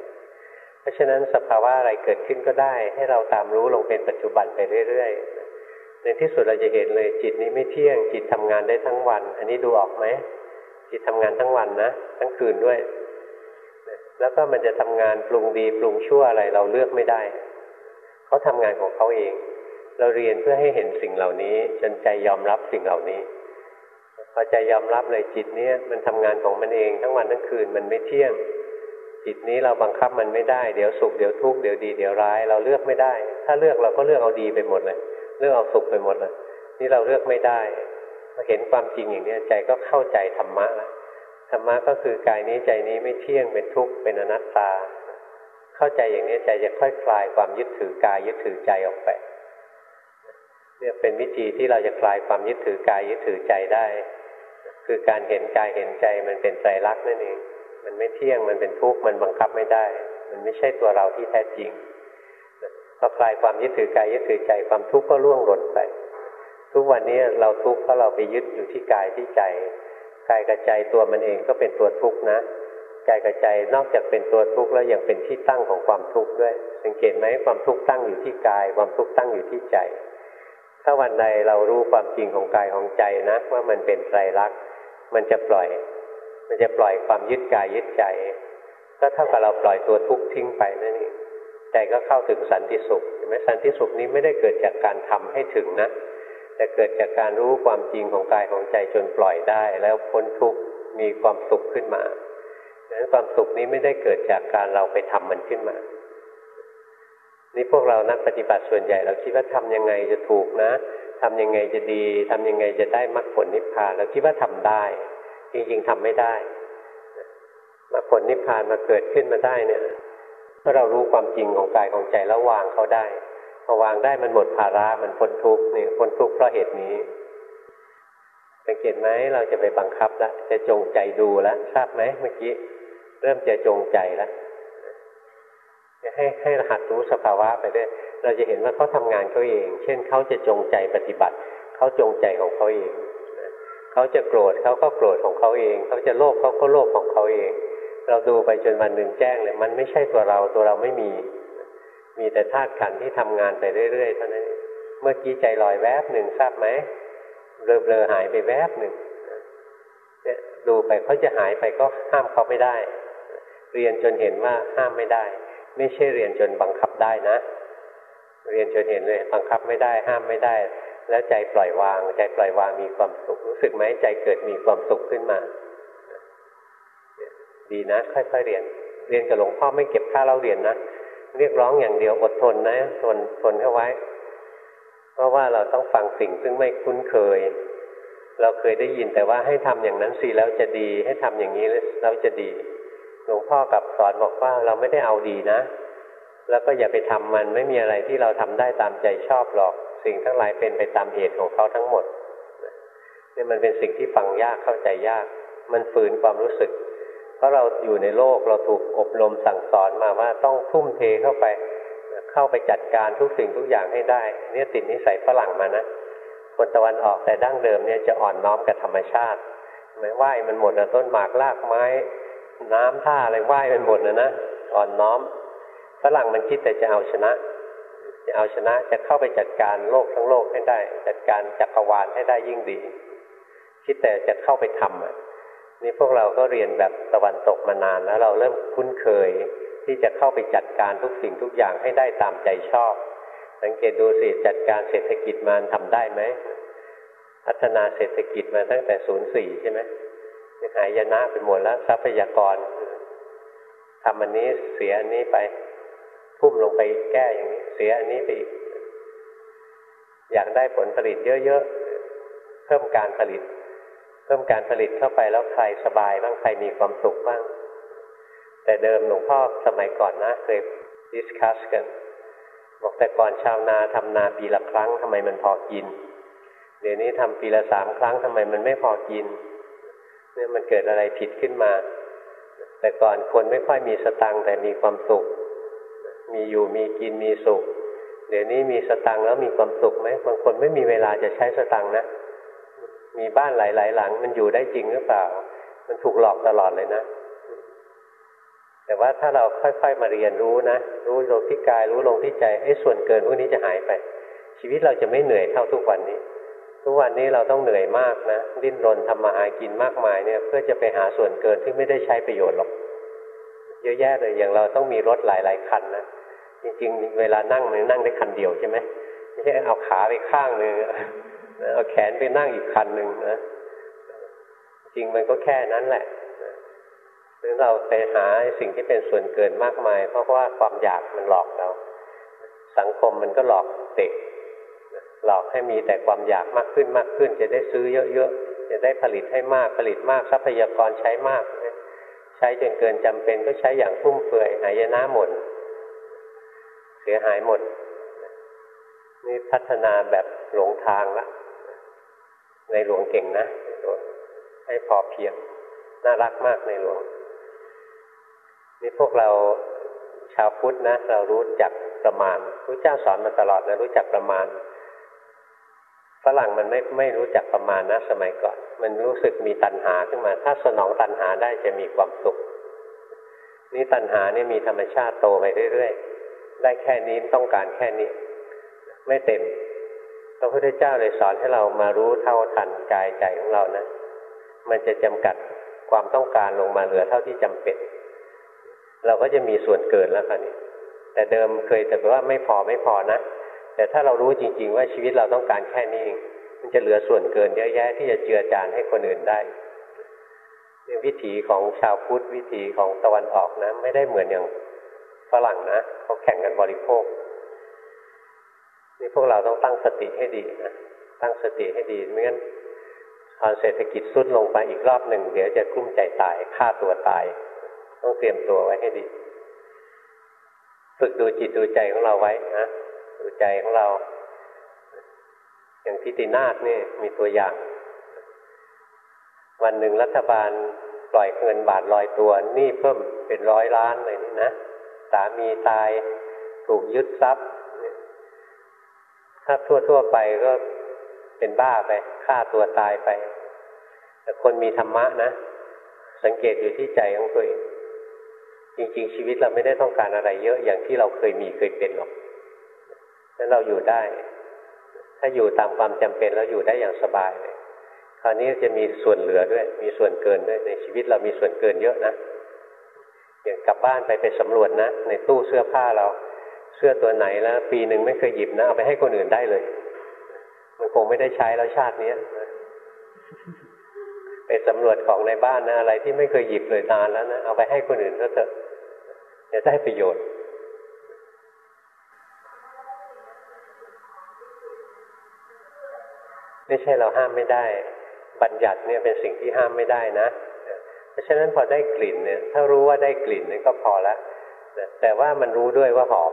ราะฉะนั้นสภาวะอะไรเกิดขึ้นก็ได้ ให้เราตามรู้ลงเป็นปัจจุบันไปเรื่อยๆ ในที่สุดเราจะเห็นเลยจิตนี้ไม่เที่ยง จิตทำงานได้ทั้งวัน อันนี้ดูออกไหมจิตทำงานทั้งวันนะทั้งคืนด้วย แล้วก็มันจะทำงานปรุงดีปรุงชั่วอะไรเราเลือกไม่ได้เขาทำงานของเขาเอง เราเรียนเพื่อให้เห็นสิ่งเหล่านี้ จนใจยอมรับสิ่งเหล่านี้พอใจยอมรับเลยจิตเนี้ยมันทำงานของมันเองทั้งวันทั้งคืนมันไม่เที่ยง จิตนี้เราบังคับมันไม่ได้ เดี๋ยวสุขเดี๋ยวทุกข์เดี๋ยวดีเดี๋ยวร้าย เราเลือกไม่ได้ ถ้าเลือกเราก็เลือกเอาดีไปหมดเลย เลือกเอาสุขไปหมดเลยนี่เราเลือกไม่ได้เห็นความจริงอย่างนี้ใจก็เข้าใจธรรมะแล้วธรรมะก็คือกายนี้ใจนี้ไม่เที่ยงเป็นทุกข์เป็นอนัตตา เข้าใจอย่างนี้ใจจะค่อยคลายความยึดถือกายยึดถือใจออกไปเนี่ยเป็นวิธีที่เราจะคลายความยึดถือกายยึดถือใจได้ คือการเห็นกายเห็นใจมันเป็นใจรักนั่นเอง มันไม่เที่ยงมันเป็นทุกข์มันบังคับไม่ได้ มันไม่ใช่ตัวเราที่แท้จริงพอคลายความยึดถือกายยึดถือใจความทุกข์ก็ล่วงหล่นไป ทุกวันนี้เราทุกข์เพราะเราไปยึดอยู่ที่กายที่ใจกายกับใจตัวมันเองก็เป็นตัวทุกข์นะกายกับใจนอกจากเป็นตัวทุกข์แล้วยังเป็นที่ตั้งของความทุกข์ด้วย สังเกตไหมความทุกข์ตั้งอยู่ที่กาย ความทุกข์ตั้งอยู่ที่ใจ ถ้าวันใดเรารู้ความจริงของกายของใจนะ ว่ามันเป็นไตรลักษณ์มันจะปล่อย มันจะปล่อยความยึดกายยึดใจ ก็เท่ากับเราปล่อยตัวทุกข์ทิ้งไปนั่นเองใจก็เข้าถึงสันติสุขเห็นไหมสันติสุขนี้ไม่ได้เกิดจากการทำให้ถึงนะแต่เกิดจากการรู้ความจริงของกายของใจจนปล่อยได้ แล้วพ้นทุกข์มีความสุขขึ้นมาดังนั้นความสุขนี้ไม่ได้เกิดจากการเราไปทำมันขึ้นมา นี่พวกเรานักปฏิบัติส่วนใหญ่ เราคิดว่าทำยังไงจะถูกนะทำยังไงจะดีทำยังไงจะได้มรรคผลนิพพานเราคิดว่าทำได้ จริงๆทำไม่ได้มาผลนิพพานมาเกิดขึ้นมาได้เนี่ยเพราะเรารู้ความจริงของกายของใจแล้ววางเขาได้พอวางได้มันหมดภาระมันพ้นทุกข์นี่พ้นทุกข์เพราะเหตุนี้สังเกตไหมเราจะไปบังคับแล้วจะจงใจดูแล้วทราบไหมเมื่อกี้เริ่มจะจงใจแล้วให้ให้รหัดรู้สภาวะไปด้วยเราจะเห็นว่าเขาทำงานเขาเอง เช่นเขาจะจงใจปฏิบัติเขาจงใจของเขาเอง เขาจะโกรธเขาก็โกรธของเขาเอง เขาจะโลภเขาก็โลภของเขาเอง เราดูไปจนวันหนึ่งแจ้งเลยมันไม่ใช่ตัวเราตัวเราไม่มี มีแต่ธาตุขันที่ทำงานไปเรื่อยๆเท่านั้นเมื่อกี้ใจลอยแวบหนึ่งทราบไหมเบลอๆหายไปแวบหนึ่งเนี่ยดูไปเขาจะหายไปก็ห้ามเขาไม่ได้ เรียนจนเห็นว่าห้ามไม่ได้ ไม่ใช่เรียนจนบังคับได้นะ เรียนจนเห็นเลยบังคับไม่ได้ ห้ามไม่ได้ แล้วใจปล่อยวาง ใจปล่อยวางมีความสุข รู้สึกไหมใจเกิดมีความสุขขึ้นมา ดีนะ ค่อยๆเรียน เรียนกับหลวงพ่อไม่เก็บค่าเล่าเรียนนะ เรียกร้องอย่างเดียวอดทนนะ ทนทนเข้าไว้ เพราะว่าเราต้องฟังสิ่งซึ่งไม่คุ้นเคย เราเคยได้ยินแต่ว่าให้ทำอย่างนั้นสิแล้วจะดี ให้ทำอย่างนี้แล้วจะดี หลวงพ่อกับสอนบอกว่าเราไม่ได้เอาดีนะ แล้วก็อย่าไปทำมันไม่มีอะไรที่เราทำได้ตามใจชอบหรอก สิ่งทั้งหลายเป็นไปตามเหตุของเขาทั้งหมดนี่มันเป็นสิ่งที่ฟังยากเข้าใจยาก มันฝืนความรู้สึก เพราะเราอยู่ในโลกเราถูกอบรมสั่งสอนมาว่าต้องทุ่มเทเข้าไป เข้าไปจัดการทุกสิ่งทุกอย่างให้ได้ เนี่ยติดนิสัยฝรั่งมานะคนตะวันออกแต่ดั้งเดิมเนี่ยจะอ่อนน้อมกับธรรมชาติไม่ไหวมันหมดนะต้นหมากรากไม้ น้ำท่าอะไรไหวมันหมดนะนะอ่อนน้อมฝรั่งมันคิดแต่จะเอาชนะ จะเอาชนะจะเข้าไปจัดการโลกทั้งโลกให้ได้ จัดการจักรวาลให้ได้ยิ่งดี คิดแต่จะเข้าไปทำอะนี่พวกเราก็เรียนแบบตะวันตกมานานแล้วเราเริ่มคุ้นเคย ที่จะเข้าไปจัดการทุกสิ่งทุกอย่างให้ได้ตามใจชอบ สังเกตดูสิจัดการเศรษฐกิจมาทำได้ไหมพัฒนาเศรษฐกิจมาตั้งแต่ศูนย์สี่ใช่ไหมหายนะไปหมดแล้วทรัพยากรทำอันนี้เสียอันนี้ไป พุ่มลงไปแก้อย่างนี้ เสียอันนี้ไปอีก อยากได้ผลผลิตเยอะๆ เพิ่มการผลิต เพิ่มการผลิตเข้าไปแล้วใครสบายบ้างใครมีความสุขบ้าง แต่เดิมหลวงพ่อสมัยก่อนนะเคยดิสคัสกัน บอกแต่ก่อนชาวนาทำนาปีละครั้งทำไมมันพอกิน เดี๋ยวนี้ทำปีละสามครั้งทำไมมันไม่พอกิน เนี่ยมันเกิดอะไรผิดขึ้นมา แต่ก่อนคนไม่ค่อยมีสตังแต่มีความสุข มีอยู่มีกินมีสุข เดี๋ยวนี้มีสตังค์แล้วมีความสุขไหมบางคนไม่มีเวลาจะใช้สตังค์นะ มีบ้านหลายๆหลัง มันอยู่ได้จริงหรือเปล่า มันถูกหลอกตลอดเลยนะแต่ว่าถ้าเราค่อยๆมาเรียนรู้นะ รู้ลงที่กายรู้ลงที่ใจไอ้ส่วนเกินพวกนี้จะหายไป ชีวิตเราจะไม่เหนื่อยเท่าทุกวันนี้ ทุกวันนี้เราต้องเหนื่อยมากนะดิ้นรนทำมาหากินมากมายเนี่ย เพื่อจะไปหาส่วนเกินที่ไม่ได้ใช้ประโยชน์หรอกเยอะแยะเลยอย่างเราต้องมีรถหลาย ๆ คันนะ จริงๆ เวลานั่งมันนั่งได้คันเดียวใช่ไหมไม่ใช่เอาขาไปข้างหนึ่งเอาแขนไปนั่งอีกคันหนึ่งนะจริงมันก็แค่นั้นแหละหรือเราไปหาสิ่งที่เป็นส่วนเกินมากมาย เพราะว่าความอยากมันหลอกเรา สังคมมันก็หลอกเด็กหลอกให้มีแต่ความอยากมากขึ้นมากขึ้น จะได้ซื้อเยอะๆ จะได้ผลิตให้มากผลิตมากทรัพยากรใช้มาก ใช้จนเกินจำเป็นก็ใช้อย่างฟุ่มเฟือยหายนะหมด สียหายหมด นี่พัฒนาแบบหลงทางละ ในหลวงเก่งนะหลวงให้พอเพียง น่ารักมากในหลวง นี่พวกเราชาวพุทธนะ เรารู้จักประมาณพระเจ้าสอนมาตลอดนะรู้จักประมาณฝรั่งมันไม่ไม่รู้จักประมาณนะสมัยก่อน มันรู้สึกมีตัณหาขึ้นมา ถ้าสนองตัณหาได้จะมีความสุข นี่ตัณหานี่มีธรรมชาติโตไปเรื่อยๆ ได้แค่นี้ต้องการแค่นี้ ไม่เต็มพระพุทธเจ้าเลยสอนให้เรามารู้เท่าทันกายใจของเรานะ มันจะจำกัดความต้องการลงมาเหลือเท่าที่จำเป็น เราก็จะมีส่วนเกินแล้วค่ะนี่แต่เดิมเคยแต่ว่าไม่พอไม่พอนะ แต่ถ้าเรารู้จริง ๆ ว่าชีวิตเราต้องการแค่นี้มันจะเหลือส่วนเกินเยอะแยะที่จะเจือจานให้คนอื่นได้วิถีของชาวพุทธวิถีของตะวันออกนะไม่ได้เหมือนอย่าง ฝรั่งนะเขาแข่งกันบริโภค นี่พวกเราต้องตั้งสติให้ดีนะตั้งสติให้ดีไม่งั้นตอเศรษฐกิจสุดลงไปอีกรอบหนึ่งเดี๋ยวจะกุ้มใจตายฆ่าตัวตาย ต้องเตรียมตัวไว้ให้ดี ฝึกดูจิตดูใจของเราไว้นะดูใจของเรา อย่างทิตินาศนี่มีตัวอย่าง วันหนึ่งรัฐบาลปล่อยเงินบาทลอยตัว นี่เพิ่มเป็นร้อยล้านเลยนี่นะ สามีตาย ถูกยึดทรัพย์ ถ้าทั่วๆไปก็เป็นบ้าไปฆ่าตัวตายไป แต่คนมีธรรมะนะ สังเกตอยู่ที่ใจของตัวเองจริงๆ ชีวิตเราไม่ได้ต้องการอะไรเยอะอย่างที่เราเคยมีเคยเป็นหรอกนั้นเราอยู่ได้ ถ้าอยู่ตามความจำเป็นแล้วอยู่ได้อย่างสบายเลยคราวนี้จะมีส่วนเหลือด้วย มีส่วนเกินด้วยในชีวิตเรามีส่วนเกินเยอะนะ อย่างกลับบ้านไปไปสำรวจนะ ในตู้เสื้อผ้าเรา เสื้อตัวไหนแล้ว ปีหนึ่งไม่เคยหยิบนะเอาไปให้คนอื่นได้เลย มันคงไม่ได้ใช้แล้วชาตินี้ไปสำรวจของในบ้านนะอะไรที่ไม่เคยหยิบเลยนานแล้วนะเอาไปให้คนอื่นก็เถอะจะได้ประโยชน์ไม่ใช่เราห้ามไม่ได้ บัญญัติเนี่ยเป็นสิ่งที่ห้ามไม่ได้นะ ราะฉะนั้นพอได้กลิ่นเนี่ย ถ้ารู้ว่าได้กลิ่นนี่ก็พอละแต่ว่ามันรู้ด้วยว่าหอม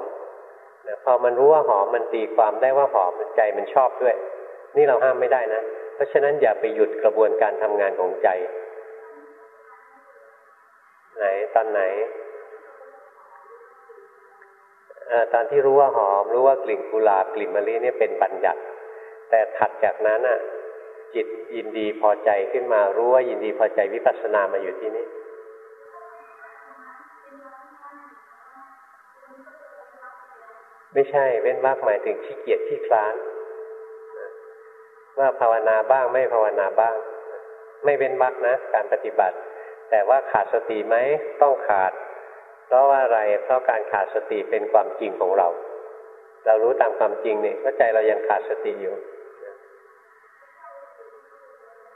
พอมันรู้ว่าหอมมันตีความได้ว่าหอมใจมันชอบด้วย นี่เราห้ามไม่ได้นะ เพราะฉะนั้นอย่าไปหยุดกระบวนการทำงานของใจ ไหนตอนไหนอตอนที่รู้ว่าหอม รู้ว่ากลิ่นกุหลาบกลิ่นมะลิเนี่ยเป็นบัญญัติ แต่ถัดจากนั้นอะ จิตยินดีพอใจขึ้นมารู้ว่ายินดีพอใจวิปัสสนามาอยู่ที่นี้ไม่ใช่เว้นวากหมายถึงขี้เกียจขี้คลานว่าภาวนาบ้างไม่ภาวนาบ้าง ไม่เว้นวากนะ การปฏิบัติ แต่ว่าขาดสติไหมต้องขาด เพราะว่าอะไรเพราะการขาดสติเป็นความจริงของเรา เรารู้ตามความจริงนี่ว่าใจเรายังขาดสติอยู่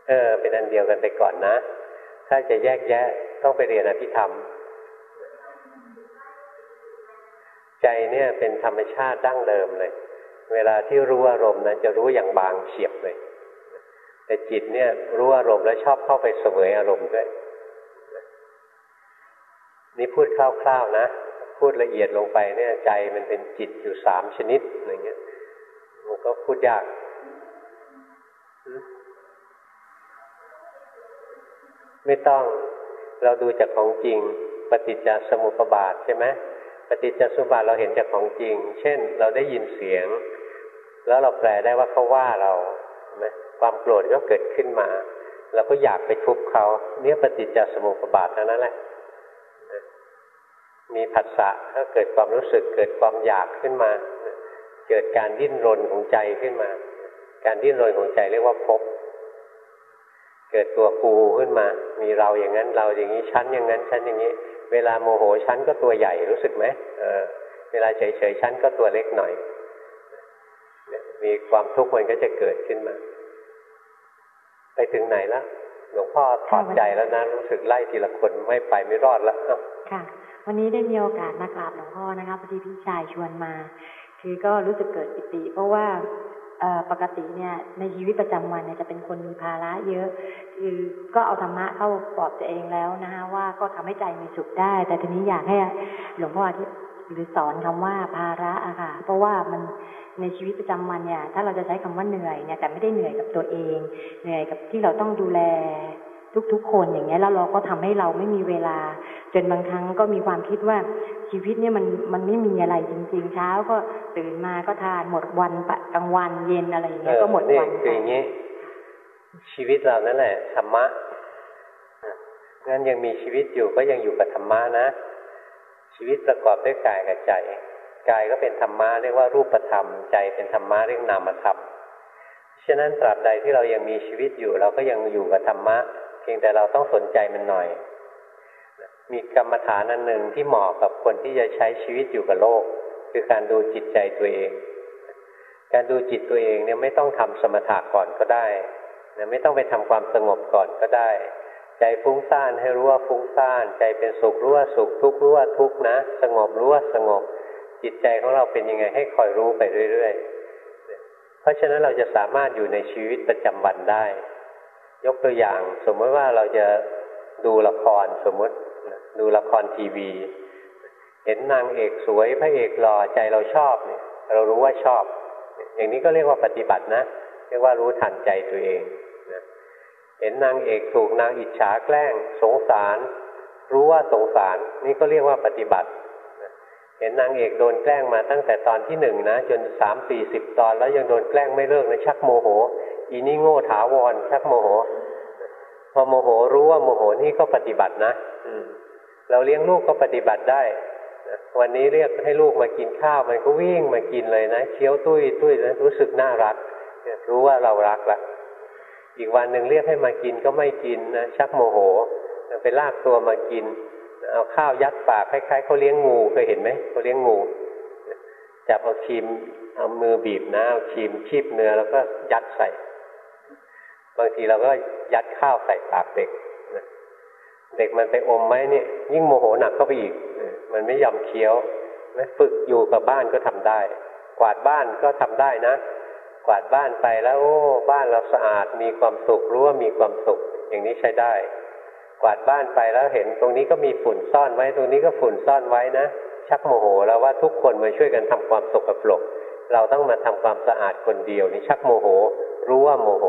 เออเป็นอันเดียวกันไปก่อนนะ ถ้าจะแยกแยะต้องไปเรียนอภิธรรม ใจเนี่ยเป็นธรรมชาติดั้งเดิมเลย เวลาที่รู้อารมณ์นะจะรู้อย่างบางเฉียบเลย แต่จิตเนี่ยรู้อารมณ์แล้วชอบเข้าไปเสวยอารมณ์ด้วยนี่พูดคร่าวๆนะ พูดละเอียดลงไปเนี่ยใจมันเป็นจิตอยู่สามชนิดอย่างเงี้ย มันก็พูดยาก ไม่ต้องเราดูจากของจริง ปฏิจจสมุปบาทใช่ไหมปฏิจจสมุปบาทเราเห็นจากของจริง เช่น เราได้ยินเสียง แล้วเราแปลได้ว่าเขาว่าเราไหมความโกรธก็เกิดขึ้นมาเราก็อยากไปทุบเขาเนี่ยปฏิจจสมุปบาทเท่านั้นแหละมีผัสสะก็เกิดความรู้สึกเกิดความอยากขึ้นมา เกิดการดิ้นรนของใจขึ้นมา การดิ้นรนของใจเรียกว่าภพ เกิดตัวกูขึ้นมา มีเราอย่างนั้นเราอย่างนี้ชั้นอย่างนั้นชั้นอย่างนี้ เวลาโมโหชั้นก็ตัวใหญ่รู้สึกไหมเออเวลาเฉยๆชั้นก็ตัวเล็กหน่อย มีความทุกข์มันก็จะเกิดขึ้นมา ไปถึงไหนแล้วหลวงพ่อถอดใจแล้วนะรู้สึกไล่ทีละคนไม่ไปไม่รอดแล้วค่ะ วันนี้ได้มีโอกาสมากราบหลวงพ่อนะคะพอดีพี่ชายชวนมา คือก็รู้สึกเกิดปิติ เพราะว่า ปกติเนี่ยในชีวิตประจำวันเนี่ยจะเป็นคนมีภาระเยอะ คือก็เอาธรรมะเข้าปลอบตัวเองแล้วนะคะว่าก็ทำให้ใจมีสุขได้ แต่ทีนี้อยากให้หลวงพ่อที่หรือสอนคำว่าภาระอะค่ะ เพราะว่ามันในชีวิตประจำวันเนี่ย ถ้าเราจะใช้คำว่าเหนื่อยเนี่ยแต่ไม่ได้เหนื่อยกับตัวเอง เหนื่อยกับที่เราต้องดูแลทุกๆคนอย่างเงี้ยแล้วเราก็ทำให้เราไม่มีเวลา จนบางครั้งก็มีความคิดว่าชีวิตเนี่ยมันมันไม่มีอะไรจริง ๆ เช้าก็ตื่นมาก็ทานหมดวันกลางวันเย็นอะไรอย่างเงี้ยก็หมดวันคืออย่างนี้ ชีวิตเรานั่นแหละธรรมะงั้นยังมีชีวิตอยู่ก็ยังอยู่กับธรรมะนะ ชีวิตประกอบด้วยกายกับใจกายก็เป็นธรรมะเรียกว่ารูปธรรม ใจเป็นธรรมะเรียกนามธรรมฉะนั้นตราบใดที่เรายังมีชีวิตอยู่ เราก็ยังอยู่กับธรรมะ เพียงแต่เราต้องสนใจมันหน่อย มีกรรมฐานอันหนึ่งที่เหมาะกับคนที่จะใช้ชีวิตอยู่กับโลก คือการดูจิตใจตัวเอง การดูจิตตัวเองเนี่ยไม่ต้องทำสมถะก่อนก็ได้นะไม่ต้องไปทำความสงบก่อนก็ได้ ใจฟุ้งซ่านให้รู้ว่าฟุ้งซ่าน ใจเป็นสุขรู้ว่าสุขทุกข์รู้ว่าทุกข์นะ สงบรู้ว่าสงบ จิตใจของเราเป็นยังไงให้คอยรู้ไปเรื่อยๆ เพราะฉะนั้นเราจะสามารถอยู่ในชีวิตประจำวันได้ ยกตัวอย่างสมมติว่าเราจะดูละครสมมติ ดูละครทีวี เห็นนางเอกสวยพระเอกหล่อใจเราชอบเนี่ย เรารู้ว่าชอบ อย่างนี้ก็เรียกว่าปฏิบัตินะเรียกว่ารู้ทันใจตัวเองนะเห็นนางเอกถูกนางอิจฉาแกล้ง สงสาร รู้ว่าสงสาร นี่ก็เรียกว่าปฏิบัติเห็นนางเอกโดนแกล้งมาตั้งแต่ตอนที่หนึ่งนะ จนสามสี่สิบตอนแล้วยังโดนแกล้งไม่เลิกนะชักโมโห อีนี่โง่ถาวรชักโมโห พอโมโหรู้ว่าโมโหนี่ก็ปฏิบัตินะอื เราเลี้ยงลูกก็ปฏิบัติได้วันนี้เรียกให้ลูกมากินข้าวมันก็วิ่งมากินเลยนะเคี้ยวตุ้ยตุ้ยนะรู้สึกน่ารักรู้ว่าเรารักละอีกวันหนึ่งเรียกให้มากินก็ไม่กินนะชักโมโหไปลากตัวมากิน เอาข้าวยัดปากคล้ายๆเขาเลี้ยงงูเคยเห็นไหมเขาเลี้ยงงูจับเอาชิมเอามือบีบนะเอาชิมชีบเนื้อแล้วก็ยัดใส่ บางทีเราก็ยัดข้าวใส่ปากเด็ก เด็กมันไปอมไหมนี่ยิ่งโมโหหนักเข้าไปอีก มันไม่ยอมเคี้ยวไม่ฝึกอยู่กับบ้านก็ทำได้ กวาดบ้านก็ทำได้นะ กวาดบ้านไปแล้วโอ้บ้านเราสะอาดมีความสุขรู้ว่ามีความสุข อย่างนี้ใช้ได้ กวาดบ้านไปแล้วเห็นตรงนี้ก็มีฝุ่นซ่อนไว้ ตรงนี้ก็ฝุ่นซ่อนไว้นะชักโมโหแล้วว่าทุกคนมาช่วยกันทำความสกปรกเราต้องมาทำความสะอาดคนเดียวนี่ชักโมโห รู้ว่าโมโห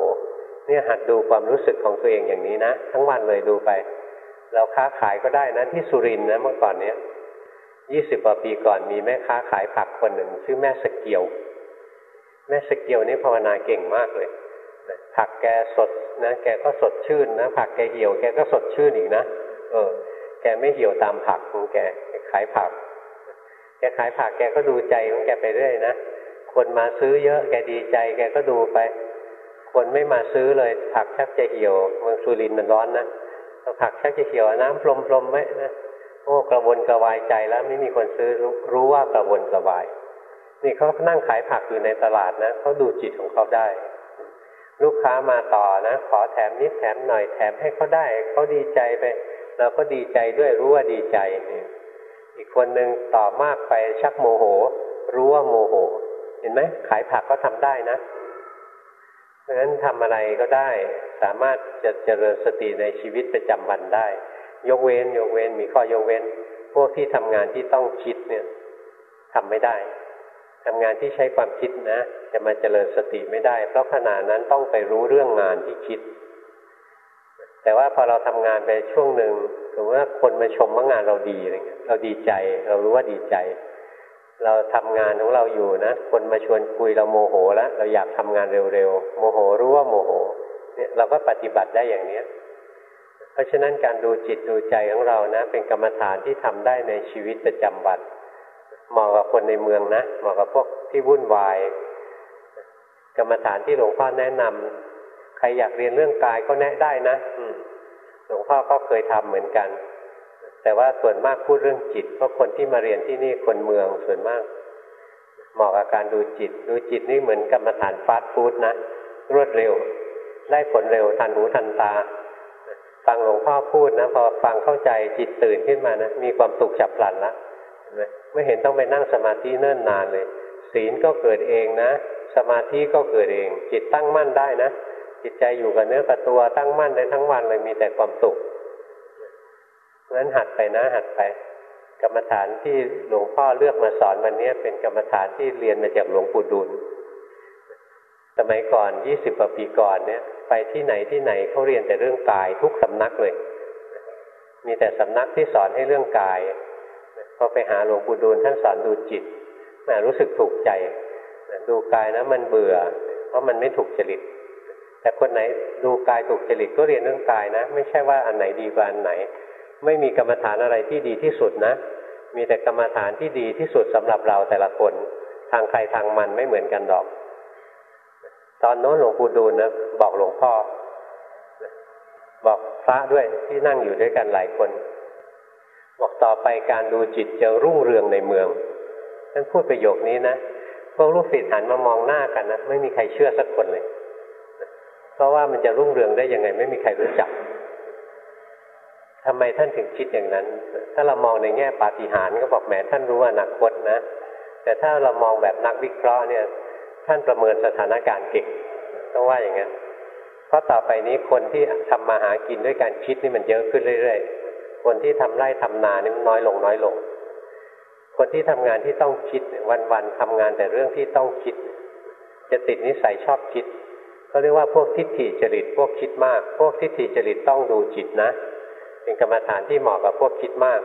เนี่ยหัดดูความรู้สึกของตัวเองอย่างนี้นะ ทั้งวันเลยดูไป เราค้าขายก็ได้นะที่สุรินนะเมื่อก่อนเนี้ยยี่สิบกว่าปีก่อนมีแม่ค้าขายผักคนหนึ่งชื่อแม่สเกียว แม่สเกียวนี่ภาวนาเก่งมากเลยผักแกสดนะแกก็สดชื่นนะผักแกเหี่ยวแกก็สดชื่นอีกนะเออ แกไม่เหี่ยวตามผักของแกขายผัก แกขายผักแกก็ดูใจของแกไปเรื่อยนะคนมาซื้อเยอะแกดีใจ แกก็ดูไป คนไม่มาซื้อเลยผักชักจะเหี่ยวเมืองสุรินทร์มันร้อนนะ ผักชักจะเหี่ยวน้ำพรมๆไว้นะโอ้กระวนกระวายใจแล้วไม่มีคนซื้อรู้ว่ากระวนกระวาย นี่เขานั่งขายผักอยู่ในตลาดนะเขาดูจิตของเขาได้ ลูกค้ามาต่อนะ ขอแถมนิดแถมหน่อยแถมให้เขาได้เขาดีใจไปเราก็ดีใจด้วยรู้ว่าดีใจอีกคนหนึ่งต่อมากไปชักโมโห รู้ว่าโมโห เห็นไหมขายผักก็ทำได้นะ เพราะฉะนั้นทำอะไรก็ได้ สามารถจะเจริญสติในชีวิตประจำวันได้ ยกเว้น ยกเว้น มีข้อยกเว้น พวกที่ทำงานที่ต้องคิดเนี่ยทำไม่ได้ทำงานที่ใช้ความคิดนะ จะมาเจริญสติไม่ได้ เพราะขณะนั้นต้องไปรู้เรื่องงานที่คิด แต่ว่าพอเราทำงานไปช่วงหนึ่งสมมติว่าคนมาชมว่างานเราดีอะไรเงี้ยเราดีใจ เรารู้ว่าดีใจ เราทำงานของเราอยู่นะคนมาชวนคุยเราโมโหแล้วเราอยากทำงานเร็วๆโมโหรู้ว่าโมโห เนี่ยเราก็ปฏิบัติได้อย่างเนี้ย เพราะฉะนั้นการดูจิตดูใจของเรานะ เป็นกรรมฐานที่ทำได้ในชีวิตประจำวันเหมาะกับคนในเมืองนะเหมาะกับพวกที่วุ่นวาย กรรมฐานที่หลวงพ่อแนะนำใครอยากเรียนเรื่องกายก็แนะได้นะหลวงพ่อก็เคยทำเหมือนกัน แต่ว่าส่วนมากพูดเรื่องจิต เพราะคนที่มาเรียนที่นี่คนเมืองส่วนมากเหมาะกับการดูจิต ดูจิตนี่เหมือนกรรมฐานฟาสต์ฟู้ดนะ รวดเร็ว ได้ผลเร็วทันหูทันตา ฟังหลวงพ่อพูดนะ พอฟังเข้าใจจิตตื่นขึ้นมานะ มีความสุขฉับพลันละไม่เห็นต้องไปนั่งสมาธิเนิ่นนานเลย ศีลก็เกิดเองนะ สมาธิก็เกิดเอง จิตตั้งมั่นได้นะ จิตใจอยู่กับเนื้อกับตัวตั้งมั่นได้ทั้งวันเลยมีแต่ความสุข ราะฉะนั้นหัดไปนะหัดไปกรรมฐานที่หลวงพ่อเลือกมาสอนวันนี้เป็นกรรมฐานที่เรียนมาจากหลวงปู่ดูลสมัยก่อนยี่สิบกว่าปีก่อนเนี่ย ไปที่ไหนที่ไหนเขาเรียนแต่เรื่องกายทุกสำนักเลย มีแต่สำนักที่สอนให้เรื่องกายพอไปหาหลวงปู่ดูลท่านสอนดูจิตแม่รู้สึกถูกใจดูกายนะมันเบื่อ เพราะมันไม่ถูกจริต แต่คนไหนดูกายถูกจริตก็เรียนเรื่องกายนะ ไม่ใช่ว่าอันไหนดีกว่าอันไหน ไม่มีกรรมฐานอะไรที่ดีที่สุดนะ มีแต่กรรมฐานที่ดีที่สุดสำหรับเราแต่ละคน ทางใครทางมันไม่เหมือนกันดอก ตอนโน้นหลวงปู่ดูลนะบอกหลวงพ่อ บอกพระด้วยที่นั่งอยู่ด้วยกันหลายคน บอกต่อไปการดูจิตจะรุ่งเรืองในเมืองท่านพูดประโยคนี้นะพวกลูกศิษย์หันมามองหน้ากันนะไม่มีใครเชื่อสักคนเลย เพราะว่ามันจะรุ่งเรืองได้ยังไง ไม่มีใครรู้จัก ทำไมท่านถึงคิดอย่างนั้น ถ้าเรามองในแง่ปาฏิหาริย์ก็บอกแหมท่านรู้อนาคตนะ แต่ถ้าเรามองแบบนักวิเคราะห์เนี่ย ท่านประเมินสถานการณ์เก่งต้องว่าอย่างนั้นเพราะต่อไปนี้คนที่ทำมาหากินด้วยการคิดนี่มันเยอะขึ้นเรื่อยๆ คนที่ทำไร่ทำนานี่มันน้อยลงน้อยลง คนที่ทำงานที่ต้องคิดวันๆทำงานแต่เรื่องที่ต้องคิด จะติดนิสัยชอบคิดเขาเรียกว่าพวกทิฏฐิจริตพวกคิดมาก พวกทิฏฐิจริตต้องดูจิตนะ เป็นกรรมฐานที่เหมาะกับพวกคิดมาก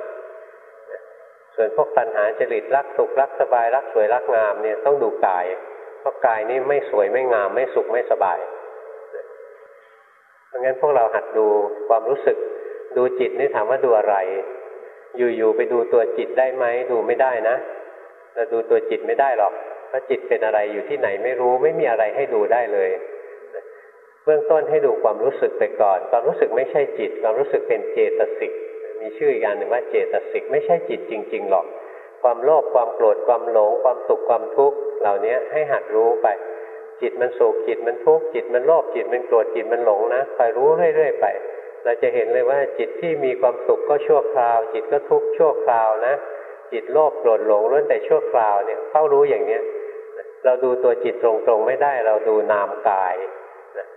ส่วนพวกตัณหาจริตรักสุขรักสบายรักสวยรักงามเนี่ยต้องดูกาย เพราะกายนี่ไม่สวยไม่งาม ไม่สุขไม่สบาย เพราะงั้นพวกเราหัดดูความรู้สึก ดูจิตนี่ถามว่าดูอะไร อยู่ๆไปดูตัวจิตได้ไหมดูไม่ได้นะเราดูตัวจิตไม่ได้หรอกเพราะจิตเป็นอะไรอยู่ที่ไหนไม่รู้ไม่มีอะไรให้ดูได้เลย เบื้องต้นให้ดูความรู้สึกไปก่อน ความรู้สึกไม่ใช่จิต ความรู้สึกเป็นเจตสิก มีชื่ออีกอย่างหนึ่งว่าเจตสิก ไม่ใช่จิตจริง ๆ หรอก ความโลภ ความโกรธ ความหลง ความสุข ความทุกข์ เหล่านี้ให้หัดรู้ไป จิตมันสุข จิตมันทุกข์ จิตมันโลภ จิตมันโกรธ จิตมันหลงนะ คอยรู้เรื่อย ๆ ไป เราจะเห็นเลยว่าจิตที่มีความสุขก็ชั่วคราว จิตก็ทุกข์ชั่วคราวนะ จิตโลภ โกรธ หลงล้วนแต่ชั่วคราวเนี่ยเฝ้ารู้อย่างเนี้ย เราดูตัวจิตตรงๆไม่ได้ เราดูนามกาย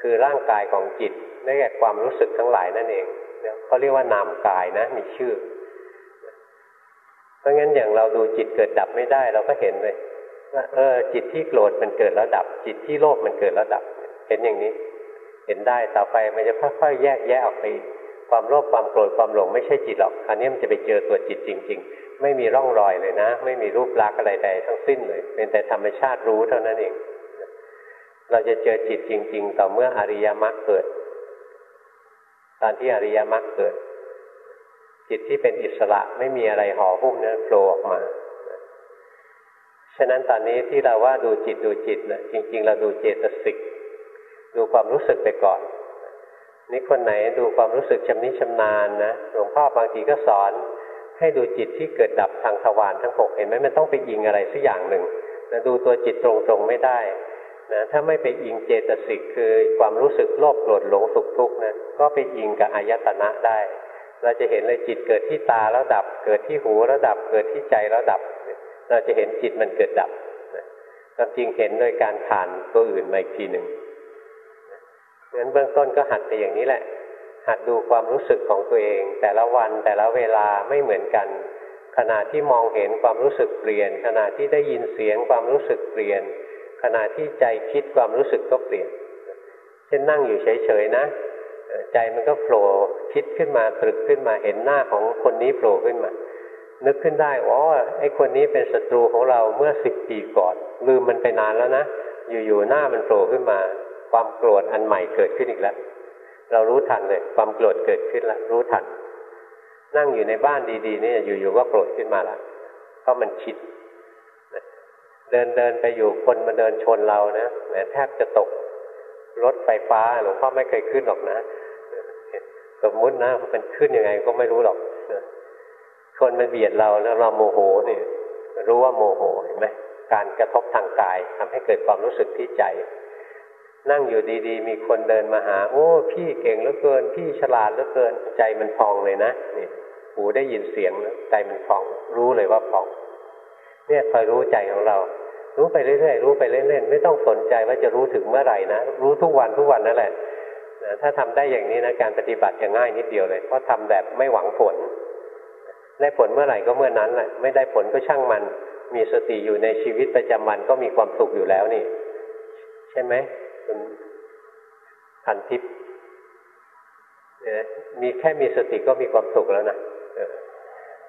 คือร่างกายของจิตได้แก่ความรู้สึกทั้งหลายนั่นเองเขาเรียกว่านามกายนะ มีชื่อ เพราะงั้นอย่างเราดูจิตเกิดดับไม่ได้เราก็เห็นเลยว่าเออ จิตที่โกรธมันเกิดแล้วดับ จิตที่โลภมันเกิดแล้วดับ เห็นอย่างนี้ เห็นได้ต่อไปมันจะค่อยๆแยกแยะออกไปความโลภความโกรธความหลงไม่ใช่จิตหรอกอันนี้มันจะไปเจอตัวจิตจริง ๆ ไม่มีร่องรอยเลยนะ ไม่มีรูปลักษณ์อะไรใดทั้งสิ้นเลย เป็นแต่ธรรมชาติรู้เท่านั้นเอง เราจะเจอจิตจริง ๆ ต่อเมื่ออริยมรรคเกิด ตอนที่อริยมรรคเกิด จิตที่เป็นอิสระไม่มีอะไรห่อหุ้มเนั้นโผล่ออกมาฉะนั้นตอนนี้ที่เราว่าดูจิตดูจิตนะจริง ๆ เราดูเจตสิก ดูความรู้สึกไปก่อนนี่คนไหนดูความรู้สึกชำนิชำนาญนะหลวงพ่อบางทีก็สอน ให้ดูจิตที่เกิดดับทางทวารทั้งหกเห็นไหมมันต้องไปยิงอะไรสักอย่างหนึ่งนะดูตัวจิตตรงๆไม่ได้ นะถ้าไม่ไปอิงเจตสิกคือความรู้สึกโลภโกรธหลงสุขทุกข์นะก็ไปอิงกับอายตนะได้ เราจะเห็นเลยจิตเกิดที่ตาแล้วดับ เกิดที่หูแล้วดับ เกิดที่ใจแล้วดับ เราจะเห็นจิตมันเกิดดับความจริงเห็นโดยการผ่านตัวอื่นมาอีกทีหนึ่งงั้นเบื้องต้นก็หัดไปอย่างนี้แหละ หัดดูความรู้สึกของตัวเอง แต่ละวันแต่ละเวลาไม่เหมือนกัน ขณะที่มองเห็นความรู้สึกเปลี่ยน ขณะที่ได้ยินเสียงความรู้สึกเปลี่ยน ขณะที่ใจคิดความรู้สึกก็เปลี่ยนเช่นนั่งอยู่เฉยๆนะ ใจมันก็โผล่คิดขึ้นมาตรึกขึ้นมาเห็นหน้าของคนนี้โผล่ขึ้นมา นึกขึ้นได้อ๋อไอ้คนนี้เป็นศัตรูของเราเมื่อสิบปีก่อน ลืมมันไปนานแล้วนะ อยู่ๆหน้ามันโผล่ขึ้นมา ความโกรธอันใหม่เกิดขึ้นอีกแล้ว เรารู้ทันเลย ความโกรธเกิดขึ้นแล้วรู้ทัน นั่งอยู่ในบ้านดีๆนี่อยู่ๆก็โกรธขึ้นมาละเพราะมันคิด เดินเดินไปอยู่คนมาเดินชนเรานะแหมแทบจะตกรถไฟฟ้าหลวงพ่อไม่เคยขึ้นหรอกนะสมมุตินะมันขึ้นยังไงก็ไม่รู้หรอกคนมันเบียดเราแล้วเราโมโหนี่รู้ว่าโมโหเห็นไหมการกระทบทางกายทำให้เกิดความรู้สึกที่ใจ นั่งอยู่ดีๆ มีคนเดินมาหา โอ้ พี่เก่งเหลือเกิน พี่ฉลาดเหลือเกิน ใจมันพองเลยนะนี่หูได้ยินเสียงใจมันพอง รู้เลยว่าพอง เนี่ยคอยรู้ใจของเรา รู้ไปเรื่อยๆรู้ไปเล่นๆไม่ต้องสนใจว่าจะรู้ถึงเมื่อไหร่นะรู้ทุกวันทุกวันนั่นแหละถ้าทำได้อย่างนี้นะการปฏิบัติจะง่ายนิดเดียวเลย เพราะทำแบบไม่หวังผล ได้ผลเมื่อไหร่ก็เมื่อนั้นแหละไม่ได้ผลก็ช่างมัน มีสติอยู่ในชีวิตประจำวันก็มีความสุขอยู่แล้วนี่ ใช่ไหมคุณพันทิพย์มีแค่มีสติก็มีความสุขแล้วนะ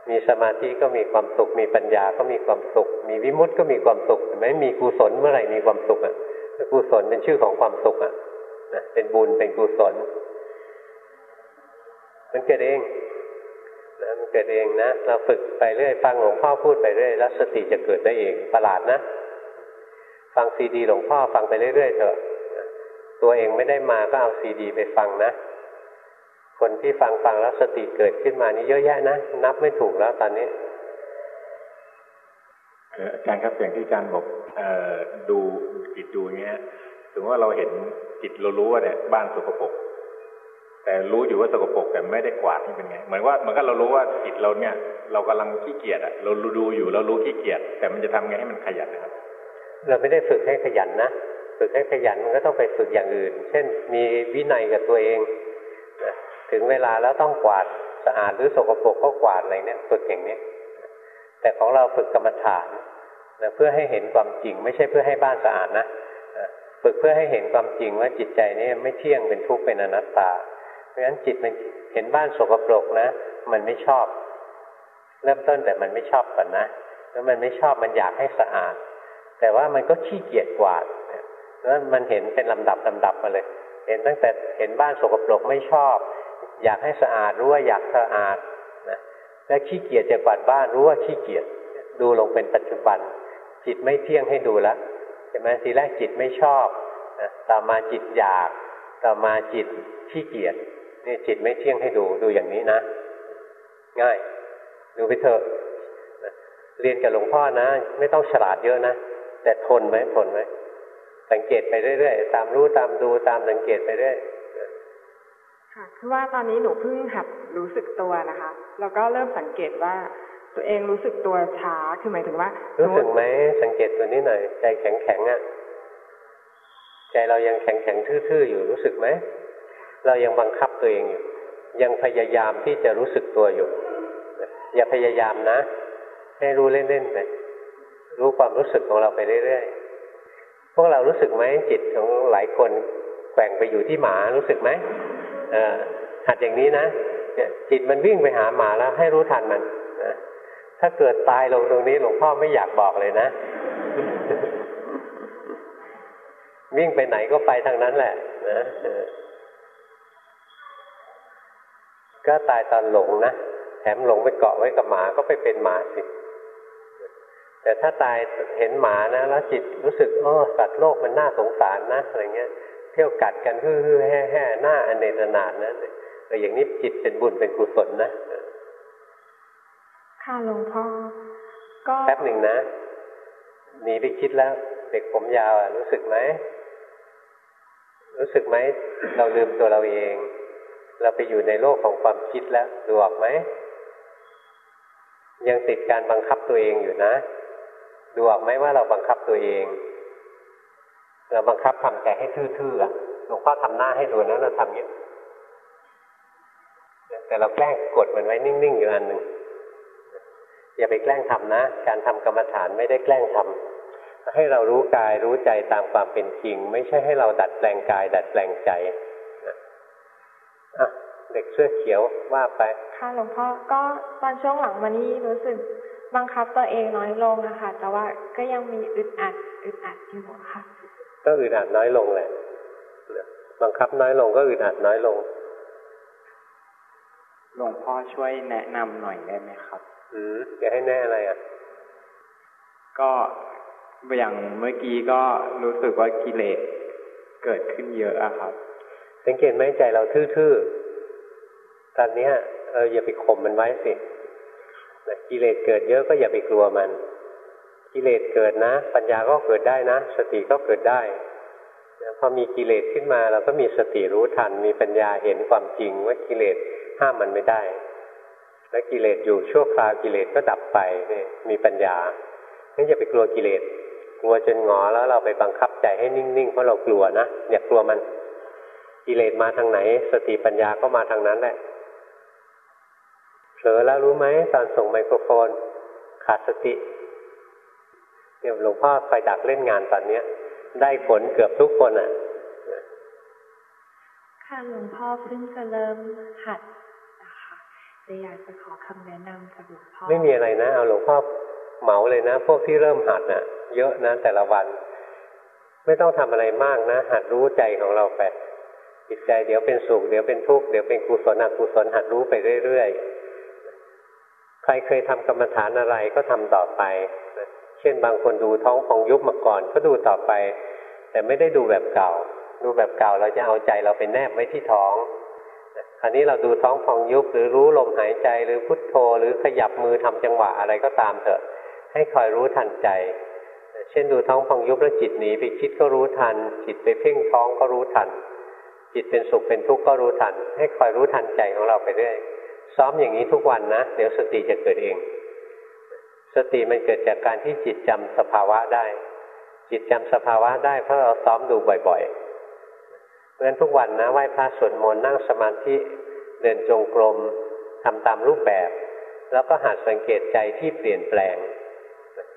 มีสมาธิก็มีความสุข มีปัญญาก็มีความสุข มีวิมุตติก็มีความสุขเห็นไหมมีกุศลเมื่อไหร่มีความสุขอะกุศลเป็นชื่อของความสุขอะนะเป็นบุญเป็นกุศล มันเกิดเองนะมันเกิดเองนะ เราฝึกไปเรื่อยฟังหลวงพ่อพูดไปเรื่อยแล้วสติจะเกิดได้เองประหลาดนะ ฟังซีดีหลวงพ่อฟังไปเรื่อยๆเถอะตัวเองไม่ได้มาก็เอาซีดีไปฟังนะ คนที่ฟังฟังแล้วสติเกิดขึ้นมานี่เยอะแยะนะ นับไม่ถูกแล้วตอนนี้อาจารย์ครับอย่างที่อาจารย์บอกดูจิตดูเงี้ยถึงว่าเราเห็นจิตเรารู้ว่าเนี่ยบ้านสกปรกแต่รู้อยู่ว่าสกปรกแต่ไม่ได้กวาดนี่เป็นไงเหมือนว่าเหมือนกับเรารู้ว่าจิตเราเนี่ย เรากำลังขี้เกียจอะเราดูอยู่เรารู้ขี้เกียจแต่มันจะทำไงให้มันขยันนะครับ เราไม่ได้ฝึกให้ขยันนะฝึกให้ขยันมันก็ต้องไปฝึกอย่างอื่น เช่น มีวินัยกับตัวเอง ถึงเวลาแล้วต้องกวาดสะอาดหรือสกปรกก็กวาดอะไรเนี่ยฝึกอย่างนี้ แต่ของเราฝึกกรรมฐานนะเพื่อให้เห็นความจริง ไม่ใช่เพื่อให้บ้านสะอาดนะฝึกเพื่อให้เห็นความจริงว่าจิตใจนี่ไม่เที่ยงเป็นทุกข์เป็นอนัตตา เพราะฉะนั้นจิตมันเห็นบ้านสกปรกนะ มันไม่ชอบ เริ่มต้นแต่มันไม่ชอบก่อนนะแล้วมันไม่ชอบมันอยากให้สะอาด แต่ว่ามันก็ขี้เกียจกวาดแล้วมันเห็นเป็นลำดับลำดับมาเลย เห็นตั้งแต่เห็นบ้านสกปรกไม่ชอบ อยากให้สะอาดรู้ว่าอยากสะอาดนะและขี้เกียจจะกวาดบ้านรู้ว่าขี้เกียจดูลงเป็นปัจจุบัน จิตไม่เที่ยงให้ดูแล้วใช่ไหมทีแรกจิตไม่ชอบนะต่อมาจิตอยาก ต่อมาจิตขี้เกียจนี่จิตไม่เที่ยงให้ดูดูอย่างนี้นะ ง่าย ดูไปเถอะเรียนกับหลวงพ่อนะ ไม่ต้องฉลาดเยอะนะ แต่ทนไหมทนไหมสังเกตไปเรื่อยๆ ตามรู้ตามดูตามสังเกตไปเรื่อย ค่ะคือว่าตอนนี้หนูเพิ่งหัดรู้สึกตัวนะคะ แล้วก็เริ่มสังเกตว่าตัวเองรู้สึกตัวช้าคือหมายถึงว่า รู้สึกไหมสังเกตตัวนี้หน่อย ใจแข็งแข็งอะใจเรายังแข็งแข็งทื่อๆอยู่รู้สึกไหมเรายังบังคับตัวเองอยู่ ยังพยายามที่จะรู้สึกตัวอยู่ อย่าพยายามนะ ให้รู้เล่นๆไปรู้ความรู้สึกของเราไปเรื่อยๆพวกเรารู้สึกไหมจิตของหลายคนแกว่งไปอยู่ที่หมารู้สึกไหม หัดอย่างนี้นะจิตมันวิ่งไปหาหมาแล้ว ให้รู้ทันมันนะถ้าเกิดตายลงตรงนี้หลวงพ่อไม่อยากบอกเลยนะ วิ่งไปไหนก็ไปทางนั้นแหละนะก็ตายตอนหลงนะแถมหลงไปเกาะไว้กับหมาก็ไปเป็นหมาสิแต่ถ้าตายเห็นหมานะแล้วจิตรู้สึกโอ้สัตว์โลกมันน่าสงสารนะอะไรเงี้ย ที่ยวกัดกันฮือฮือแห่แห่หน้าอเนจนาดนะแต่อย่างนี้จิตเป็นบุญเป็นกุศลนะค่ะหลวงพ่อก็แป๊บหนึ่งนะหนีไปคิดแล้วเด็กผมยาวอะรู้สึกไหมรู้สึกไหมเราลืมตัวเราเอง เราไปอยู่ในโลกของความคิดแล้วดูออกไหมยังติดการบังคับตัวเองอยู่นะ ดูออกไหมว่าเราบังคับตัวเอง เราบังคับทำใจให้ทื่อๆหลวงพ่อทำหน้าให้ดูนะเราทำอย่างแต่เราแกล้งกดมันไว้นิ่งๆอยู่อันหนึ่งอย่าไปแกล้งทำนะ การทำกรรมฐานไม่ได้แกล้งทำให้เรารู้กายรู้ใจตามความเป็นจริง ไม่ใช่ให้เราดัดแปลงกาย ดัดแปลงใจอะเด็กเสื้อเขียวว่าไป ค่ะหลวงพ่อก็ตอนช่วงหลังมานี้รู้สึกบังคับตัวเองน้อยลงนะคะแต่ว่าก็ยังมีอึดอัดอึดอัดอยู่ค่ะ ก็อึดอัดน้อยลงแหละบังคับน้อยลงก็อึดอัดน้อยลง หลวงพ่อช่วยแนะนำหน่อยได้ไหมครับ อืมจะให้แน่อะไรอะ ก็อย่างเมื่อกี้ก็รู้สึกว่ากิเลสเกิดขึ้นเยอะอะครับ สังเกตไหมใจเราทื่อๆ ตอนนี้เอออย่าไปข่มมันไว้สิกิเลสเกิดเยอะก็อย่าไปกลัวมัน กิเลสเกิดนะ ปัญญาก็เกิดได้นะ สติก็เกิดได้พอมีกิเลสขึ้นมาเราก็มีสติรู้ทัน มีปัญญาเห็นความจริงว่ากิเลสห้ามมันไม่ได้ และกิเลสอยู่ชั่วคราวกิเลสก็ดับไปนี่มีปัญญางั้นอย่าไปกลัวกิเลสกลัวจนงอแล้วเราไปบังคับใจให้นิ่งๆเพราะเรากลัวนะอย่ากลัวมันกิเลสมาทางไหน สติปัญญาก็มาทางนั้นแหละเผลอแล้วรู้ไหมตอนส่งไมโครโฟนขาดสติ เนี่ยหลวงพ่อคอยดักเล่นงานตอนเนี้ย ได้ผลเกือบทุกคนอะ ค่ะหลวงพ่อเพิ่งจะเริ่มหัดนะคะเลยอยากจะขอคำแนะนำจากหลวงพ่อ ไม่มีอะไรนะ เอาหลวงพ่อเหมาเลยนะ พวกที่เริ่มหัดน่ะ เยอะนะแต่ละวัน ไม่ต้องทำอะไรมากนะ หัดรู้ใจของเราไปจิตใจเดี๋ยวเป็นสุขเดี๋ยวเป็นทุกข์เดี๋ยวเป็นกุศลอกุศลหัดรู้ไปเรื่อยๆใครเคยทำกรรมฐานอะไรก็ทำต่อไป เช่นบางคนดูท้องของยุบมาก่อน ก็ดูต่อไป แต่ไม่ได้ดูแบบเก่า ดูแบบเก่าเราจะเอาใจเราไปแนบไว้ที่ท้องคราวนี้เราดูท้องพองยุบหรือรู้ลมหายใจหรือพุทโธ หรือขยับมือทำจังหวะอะไรก็ตามเถอะ ให้คอยรู้ทันใจ เช่นดูท้องพองยุบแล้วจิตหนีไปคิดก็รู้ทัน จิตไปเพ่งท้องก็รู้ทัน จิตเป็นสุขเป็นทุกข์ก็รู้ทัน ให้คอยรู้ทันใจของเราไปเรื่อยซ้อมอย่างนี้ทุกวันนะ เดี๋ยวสติจะเกิดเอง สติมันเกิดจากการที่จิตจำสภาวะได้ จิตจำสภาวะได้เพราะเราซ้อมดูบ่อยๆ เพราะฉะนั้นทุกวันนะไหว้พระสวดมนต์นั่งสมาธิเดินจงกรมทำตามรูปแบบ แล้วก็หัดสังเกตใจที่เปลี่ยนแปลง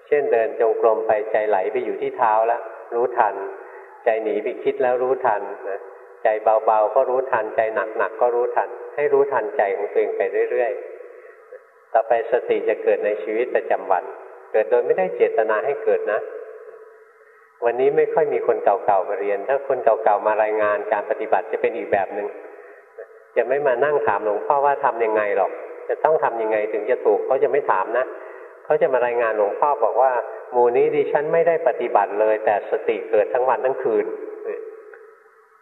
เช่นเดินจงกรมไปใจไหลไปอยู่ที่เท้าแล้วรู้ทัน ใจหนีไปคิดแล้วรู้ทันนะใจเบาๆก็รู้ทันใจหนักๆก็รู้ทัน ให้รู้ทันใจของตัวเองไปเรื่อยๆ ต่อไปสติจะเกิดในชีวิตประจำวัน เกิดโดยไม่ได้เจตนาให้เกิดนะ วันนี้ไม่ค่อยมีคนเก่าๆมาเรียน ถ้าคนเก่าๆมารายงานการปฏิบัติจะเป็นอีกแบบหนึง่งจะไม่มานั่งถามหลวงพ่อว่าทํำยังไงหรอก จะต้องทํำยังไงถึงจะถูกเขาจะไม่ถามนะเขาจะมารายงานหลวงพ่อบอกว่า หมู่นี้ดิฉันไม่ได้ปฏิบัติเลย แต่สติเกิดทั้งวันทั้งคืน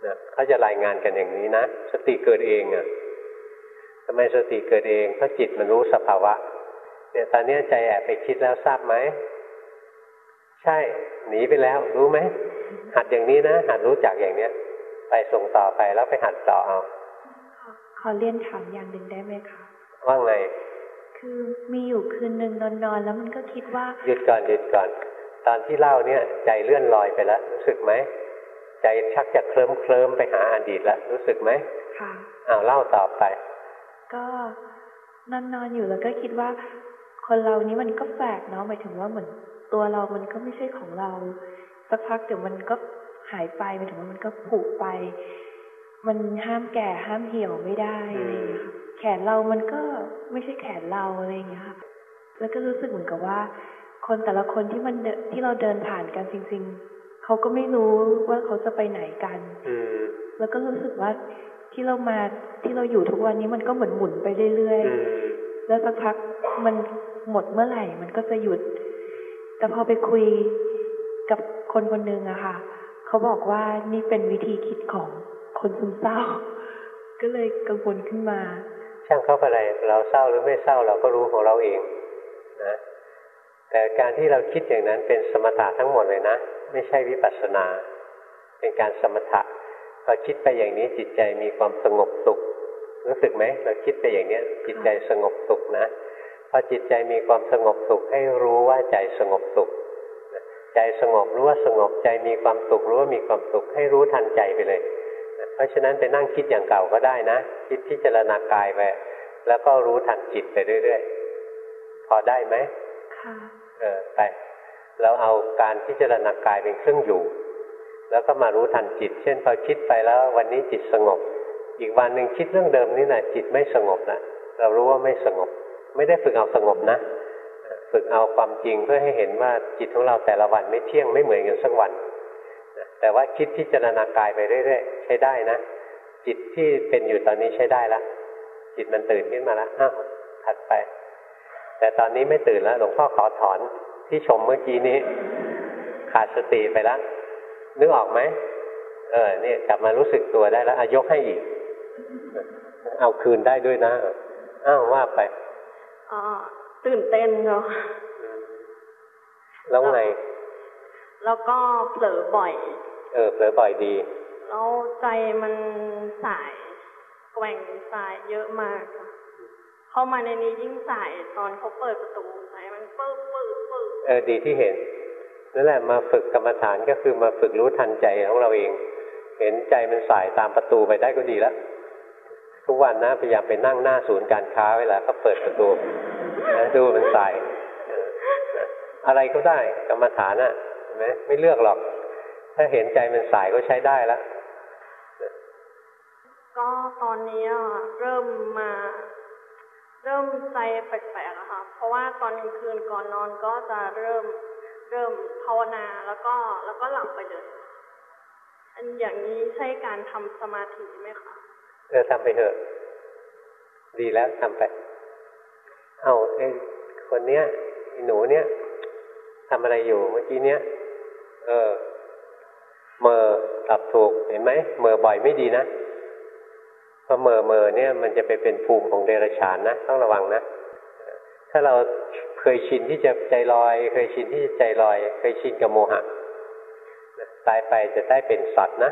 นะเขาจะรายงานกันอย่างนี้นะ สติเกิดเองอะ่ะำไมสติเกิดเองเพราะจิตมันรู้สภาวะ เนี่ยตอนนี้ใจแอบไปคิดแล้วทราบไหม ใช่ หนีไปแล้ว รู้ไหม หัดอย่างนี้นะ หัดรู้จักอย่างเนี้ย ไปส่งต่อไปแล้วไปหัดต่อเอา ขอเรียนถามอย่างหนึ่งได้ไหมคะ ว่าไง คือมีอยู่คืนหนึ่งนอนๆแล้วมันก็คิดว่า หยุดก่อนหยุดก่อน ตอนที่เล่าเนี่ย ใจเลื่อนลอยไปแล้วรู้สึกไหมใจชักจะเคลิ้มเคลิ้มไปหาอดีตแล้วรู้สึกไหมค่ะอ้าวเล่าต่อไป ก็นอนนอนอยู่แล้วก็คิดว่า คนเรานี้มันก็แปลกเนาะหมายถึงว่าเหมือนตัวเรามันก็ไม่ใช่ของเราสักพักเดี๋ยวมันก็หายไปหมายถึงว่ามันก็ผุไป มันห้ามแก่ห้ามเหี่ยวไม่ได้อะไรอย่างเงี้ยค่ะแขนเรามันก็ไม่ใช่แขนเราอะไรอย่างเงี้ยค่ะแล้วก็รู้สึกเหมือนกับว่า คนแต่ละคนที่มันเดินที่เราเดินผ่านกันจริง ๆเขาก็ไม่รู้ว่าเขาจะไปไหนกันอืมแล้วก็รู้สึกว่า ที่เรามาที่เราอยู่ทุกวันนี้มันก็เหมือนหมุนไปเรื่อยอืมๆแล้วสักพักมันหมดเมื่อไหร่มันก็จะหยุด แต่พอไปคุยกับคนคนหนึ่งอะค่ะเขาบอกว่านี่เป็นวิธีคิดของคนซึมเศร้า ก็เลยกังวลขึ้นมา ช่างเขาไปอะไรเราเศร้าหรือไม่เศร้าเราก็รู้ของเราเองนะแต่การที่เราคิดอย่างนั้นเป็นสมถะทั้งหมดเลยนะ ไม่ใช่วิปัสสนา เป็นการสมถะพ อคิดไปอย่างนี้จิตใจมีความสงบสุข รู้สึกไหมเราคิดไปอย่างเนี้ยจิตใจสงบสุขนะพอจิตใจมีความสงบสุขให้รู้ว่าใจสงบสุข ใจสงบรู้ว่าสงบใจมีความสุขรู้ว่ามีความสุขให้รู้ทันใจไปเลย เพราะฉะนั้นไปนั่งคิดอย่างเก่าก็ได้นะ คิดพิจารณากายไปแล้วก็รู้ทันจิตไปเรื่อยๆ พอได้ไหมค่ะเออไปเราเอาการพิจารณากายเป็นเครื่องอยู่ แล้วก็มารู้ทันจิต เช่นพอคิดไปแล้ว วันนี้จิตสงบ อีกวันหนึ่งคิดเรื่องเดิมนี่นะจิตไม่สงบนะเรารู้ว่าไม่สงบ ไม่ได้ฝึกเอาสงบนะ ฝึกเอาความจริงเพื่อให้เห็นว่าจิตของเราแต่ละวันไม่เที่ยงไม่เหมือนกันสักวันแต่ว่าคิดพิจารณากายไปเรื่อยๆใช้ได้นะ จิตที่เป็นอยู่ตอนนี้ใช้ได้ละจิตมันตื่นขึ้นมาแล้วอ้าวถัดไป แต่ตอนนี้ไม่ตื่นแล้ว หลวงพ่อขอถอนที่ชมเมื่อกี้นี้ ขาดสติไปแล้ว นึกออกไหมเออเนี่ยกลับมารู้สึกตัวได้แล้วอายกให้อีก เอาคืนได้ด้วยนะอ้าวว่าไปอ่าตื่นเต้นเนาะแล้วไง แล้วก็เผลอบ่อย เออเผลอบ่อยดี แล้วใจมันสายแกว่งสายเยอะมากค่ะเข้ามาในนี้ยิ่งสายตอนเขาเปิดประตูสายมันปึ๊บปึ๊บปึ๊บเออดีที่เห็น นั่นแหละมาฝึกกรรมฐานก็คือมาฝึกรู้ทันใจของเราเอง เห็นใจมันสายตามประตูไปได้ก็ดีแล้วทุกวันนะพยายามไปนั่งหน้าศูนย์การค้าเวลาเขาเปิดประตูนะดูมันสายอะไรก็ได้กรรมฐานอะเห็นไหมไม่เลือกหรอก ถ้าเห็นใจมันสายก็ใช้ได้แล้วก็ตอนนี้เริ่มมา เริ่มใจแปลกๆอะค่ะเพราะว่าตอนกลางคืนก่อนนอนก็จะเริ่ม เริ่มภาวนาแล้วก็แล้วก็หลับไปเลยอันอย่างนี้ใช่การทำสมาธิไหมคะเออทำไปเถอะ ดีแล้วทำไป เอาไอ้คนเนี้ยไอ้หนูเนี้ยทำอะไรอยู่เมื่อกี้เนี้ยเออเมอตอบถูกเห็นไหมเมอบ่อยไม่ดีนะพอเมอเมอเนี่ย มันจะไปเป็นภูมิของเดรัจฉานนะต้องระวังนะถ้าเรา เคยชินที่จะใจลอย เคยชินที่จะใจลอย เคยชินกับโมหะตายไปจะได้เป็นสัตว์นะ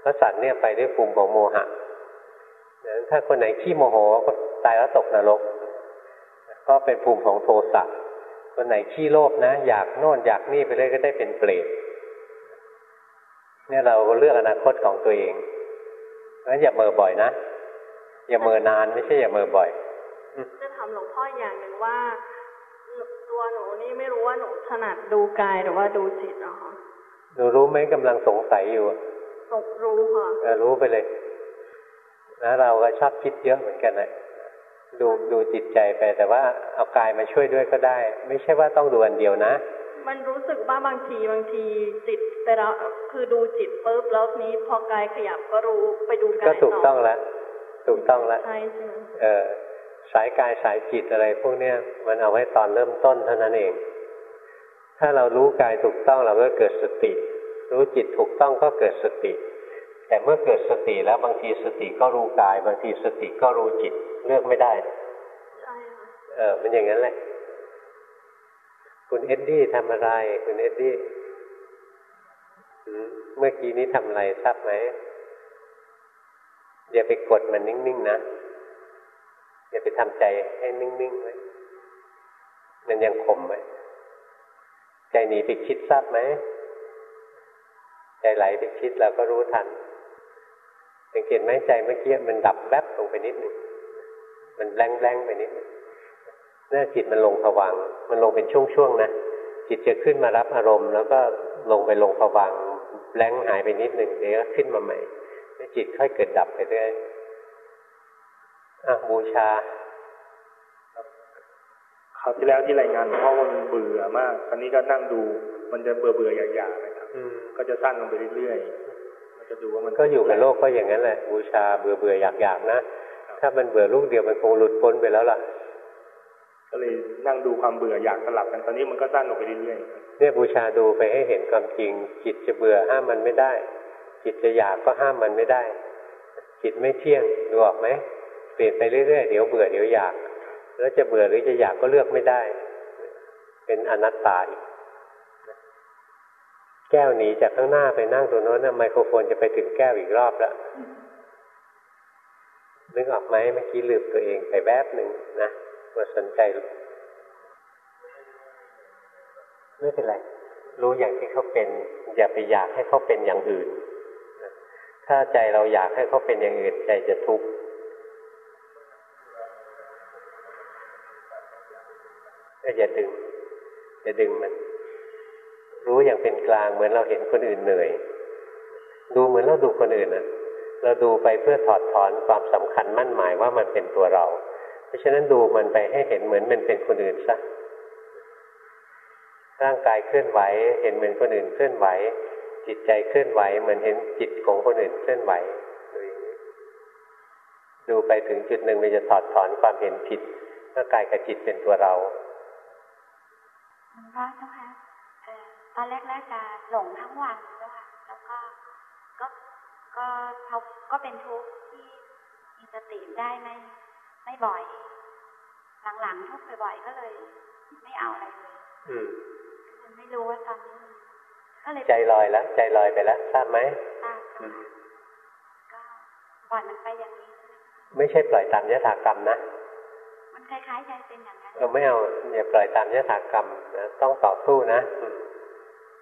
เพราะสัตว์เนี่ยไปด้วยภูมิของโมหะนั้นถ้าคนไหนขี้โมโหก็ตายแล้วตกนรก ก็เป็นภูมิของโทสะคนไหนขี้โลภนะ อยากโน่นอยากนี่ไปเลยก็ได้เป็นเปรตเนี่ยเราเลือกอนาคตของตัวเองเพราะฉะนั้นอย่าเมอบ่อยนะ อย่าเมอนานไม่ใช่อย่าเมอบ่อยจะถามหลวงพ่ออย่างหนึ่งว่า ตัวหนูนี่ไม่รู้ว่าหนูถนัดดูกายหรือว่าดูจิตอะคะหนูรู้ไหมกำลังสงสัยอยู่อะตกรู้ค่ะเออรู้ไปเลยนะเราก็ชอบคิดเยอะเหมือนกันนะดูดูจิตใจไป แต่ว่าเอากายมาช่วยด้วยก็ได้ ไม่ใช่ว่าต้องดูอันเดียวนะ มันรู้สึกว่าบางทีบางทีจิตไปแล้วคือดูจิตปุ๊บแล้วนี้พอกายขยับก็รู้ไปดูกายก็ถูกต้องแล้วถูกต้องแล้วใช่ใช่ไหมเออ สายกายสายจิตอะไร พวกเนี้ยมันเอาไว้ตอนเริ่มต้นเท่านั้นเอง ถ้าเรารู้กายถูกต้องเราก็เกิดสติ รู้จิตถูกต้องก็เกิดสติ แต่เมื่อเกิดสติแล้วบางทีสติก็รู้กาย บางทีสติก็รู้จิตเลือกไม่ได้ใช่ค่ะเออมันอย่างนั้นแหละคุณเอ็ดดี้ทำอะไร คุณเอ็ดดี้หืมเมื่อกี้นี้ทำอะไรทราบไหมอย่าไปกดมันนิ่งๆนะ อย่าไปทำใจให้นิ่งๆไว้มันยังข่มไว้ใจหนีไปคิดทราบไหมใจไหลไปคิดเราก็รู้ทันสังเกตไหมใจเมื่อกี้มันดับแวบลงไปนิดหนึ่งมันแรงๆไปนิดนี่จิตมันลงผวังมันลงเป็นช่วงๆนะจิตจะขึ้นมารับอารมณ์ แล้วก็ลงไปลงผวังแรงหายไปนิดหนึ่งเดี๋ยวขึ้นมาใหม่จิตค่อยเกิดดับไปเรื่อย บูชา คราวที่แล้วที่รายงานเพราะมันเบื่อมากตอนนี้ก็นั่งดู มันจะเบื่อเบื่ออยากๆนะครับก็จะสั้นลงไปเรื่อยๆมันจะดูว่ามันก็อยู่กับโลกก็อย่างนั้นแหละ บูชาเบื่อเบื่ออยากๆนะถ้ามันเบื่อลูกเดียวมันคงหลุดพ้นไปแล้วล่ะ ก็เลยนั่งดูความเบื่ออยากสลับกันตอนนี้มันก็สั้นลงไปเรื่อยๆเนี่ยบูชาดูไปให้เห็นความจริง จิตจะเบื่อห้ามมันไม่ได้ จิตจะอยากก็ห้ามมันไม่ได้ จิตไม่เที่ยงดูออกไหม เปลี่ยนไปเรื่อยๆเดี๋ยวเบื่อเดี๋ยวอยาก แล้วจะเบื่อหรือจะอยากก็เลือกไม่ได้ เป็นอนัตตาอีกแก้วหนีจากข้างหน้าไปนั่งตรงโน้นไมโครโฟนจะไปถึงแก้วอีกรอบแล้วนึกออกไหมเมื่อกี้ลืมตัวเองไปแวบหนึ่งนะมาสนใจไม่เป็นไรรู้อย่างที่เขาเป็น อย่าไปอยากให้เขาเป็นอย่างอื่น ถ้าใจเราอยากให้เขาเป็นอย่างอื่นใจจะทุกข์ ก็อย่าดึงอย่าดึงมัน รู้อย่างเป็นกลางเหมือนเราเห็นคนอื่นเหนื่อย ดูเหมือนเราดูคนอื่นนะเราดูไปเพื่อถอดถอนความสำคัญมั่นหมายว่ามันเป็นตัวเรา เพราะฉะนั้นดูมันไปให้เห็นเหมือนมันเป็นคนอื่นซะร่างกายเคลื่อนไหว เห็นเหมือนคนอื่นเคลื่อนไหว จิตใจเคลื่อนไหว เหมือนเห็นจิตของคนอื่นเคลื่อนไหวดูไปถึงจุดหนึ่งมันจะถอดถอนความเห็นผิดว่ากายกับจิตเป็นตัวเรา หลวงพ่อเจ้าค่ะตอนแรกๆจะหลงทั้งวันเจ้าค่ะแล้วก็ก็ก็เขาก็เป็นทุกข์ที่มีสติได้ไม่ไม่บ่อย หลังๆทุกข์บ่อยๆก็เลย ไม่เอาอะไรเลยอืมไม่รู้ว่าตอนนี้ก็เลยใจลอยแล้วใจลอยไปแล้วทราบไหมทราบก็ปล่อยมันไปอย่างนี้ ไม่ใช่ปล่อยตามยถากรรมนะ มันคล้ายๆใจเป็นอย่างเออไม่เอาอย่าปล่อยตามยถากรรมนะต้องต่อสู้นะ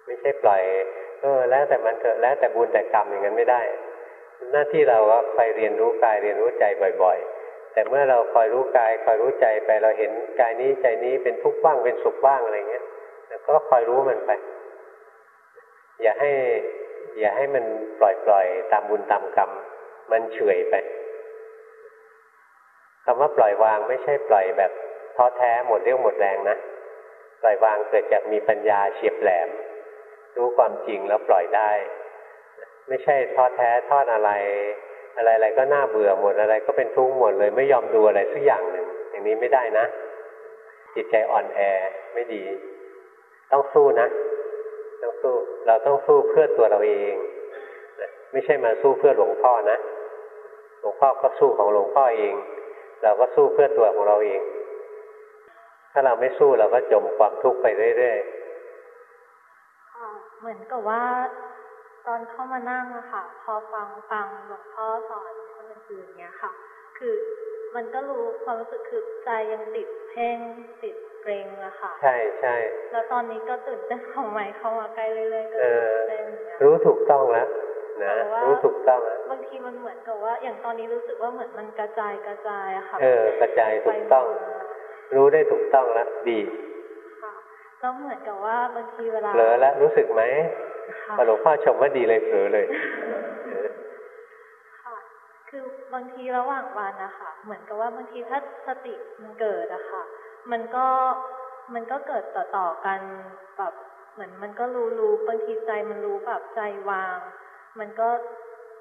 ไม่ใช่ปล่อย เออ แล้วแต่มันเถอะแล้วแต่บุญแต่กรรมอย่างนั้นไม่ได้ หน้าที่เราก็ไปเรียนรู้กายเรียนรู้ใจบ่อย ๆ แต่เมื่อเราคอยรู้กายคอยรู้ใจไปเราเห็นกายนี้ใจนี้เป็นทุกข์บ้างเป็นสุขบ้างอะไรเงี้ยก็คอยรู้มันไป อย่าให้ อย่าให้มันปล่อยปล่อยตามบุญตามกรรม มันเฉยไป คำว่าปล่อยวางไม่ใช่ปล่อยแบบท้อแท้หมดเรี่ยวหมดแรงนะปล่อยวางเกิดจากมีปัญญาเฉียบแหลม รู้ความจริงแล้วปล่อยได้ ไม่ใช่ท้อแท้ทอดอะไร อะไรๆก็น่าเบื่อหมดอะไรก็เป็นทุกข์หมดเลย ไม่ยอมดูอะไรสักอย่างหนึ่งอย่างนี้ไม่ได้นะ จิตใจอ่อนแอไม่ดี ต้องสู้นะต้องสู้เราต้องสู้เพื่อตัวเราเองไม่ใช่มาสู้เพื่อหลวงพ่อนะ หลวงพ่อก็สู้ของหลวงพ่อเอง เราก็สู้เพื่อตัวของเราเอง ถ้าเราไม่สู้เราก็จมความทุกข์ไปเรื่อยๆเหมือนกับว่า ตอนเข้ามานั่งอะค่ะ พอฟังฟังหลวงพ่อสอนคนอื่นๆเนี้ยค่ะ คือมันก็รู้ความรู้สึกคือใจยังติดเพ่งติดเกรงอะค่ะ ใช่ใช่แล้วตอนนี้ก็ตื่นเต้นของใหม่เข้ามาใกล้เรื่อยๆก็ตื่นเต้นรู้ถูกต้องแล้ว นะรู้ถูกต้องแล้วบางทีมันเหมือนกับว่า อย่างตอนนี้รู้สึกว่าเหมือนมันกระจายกระจายอะค่ะ เออกระจายถูกต้อง รู้ได้ถูกต้องแล้วดีค่ะแล้วเหมือนกับว่าบางทีเวลาเผลอแล้วรู้สึกไหมพอหลวงพ่อชมว่าดีเลยเผลอเลยค่ะคือบางทีระหว่างวันนะคะเหมือนกับว่าบางทีถ้าสติมันเกิดอะค่ะ มันก็มันก็เกิดต่อต่อกันแบบเหมือนมันก็รู้รู้บางทีใจมันรู้แบบใจวาง มันก็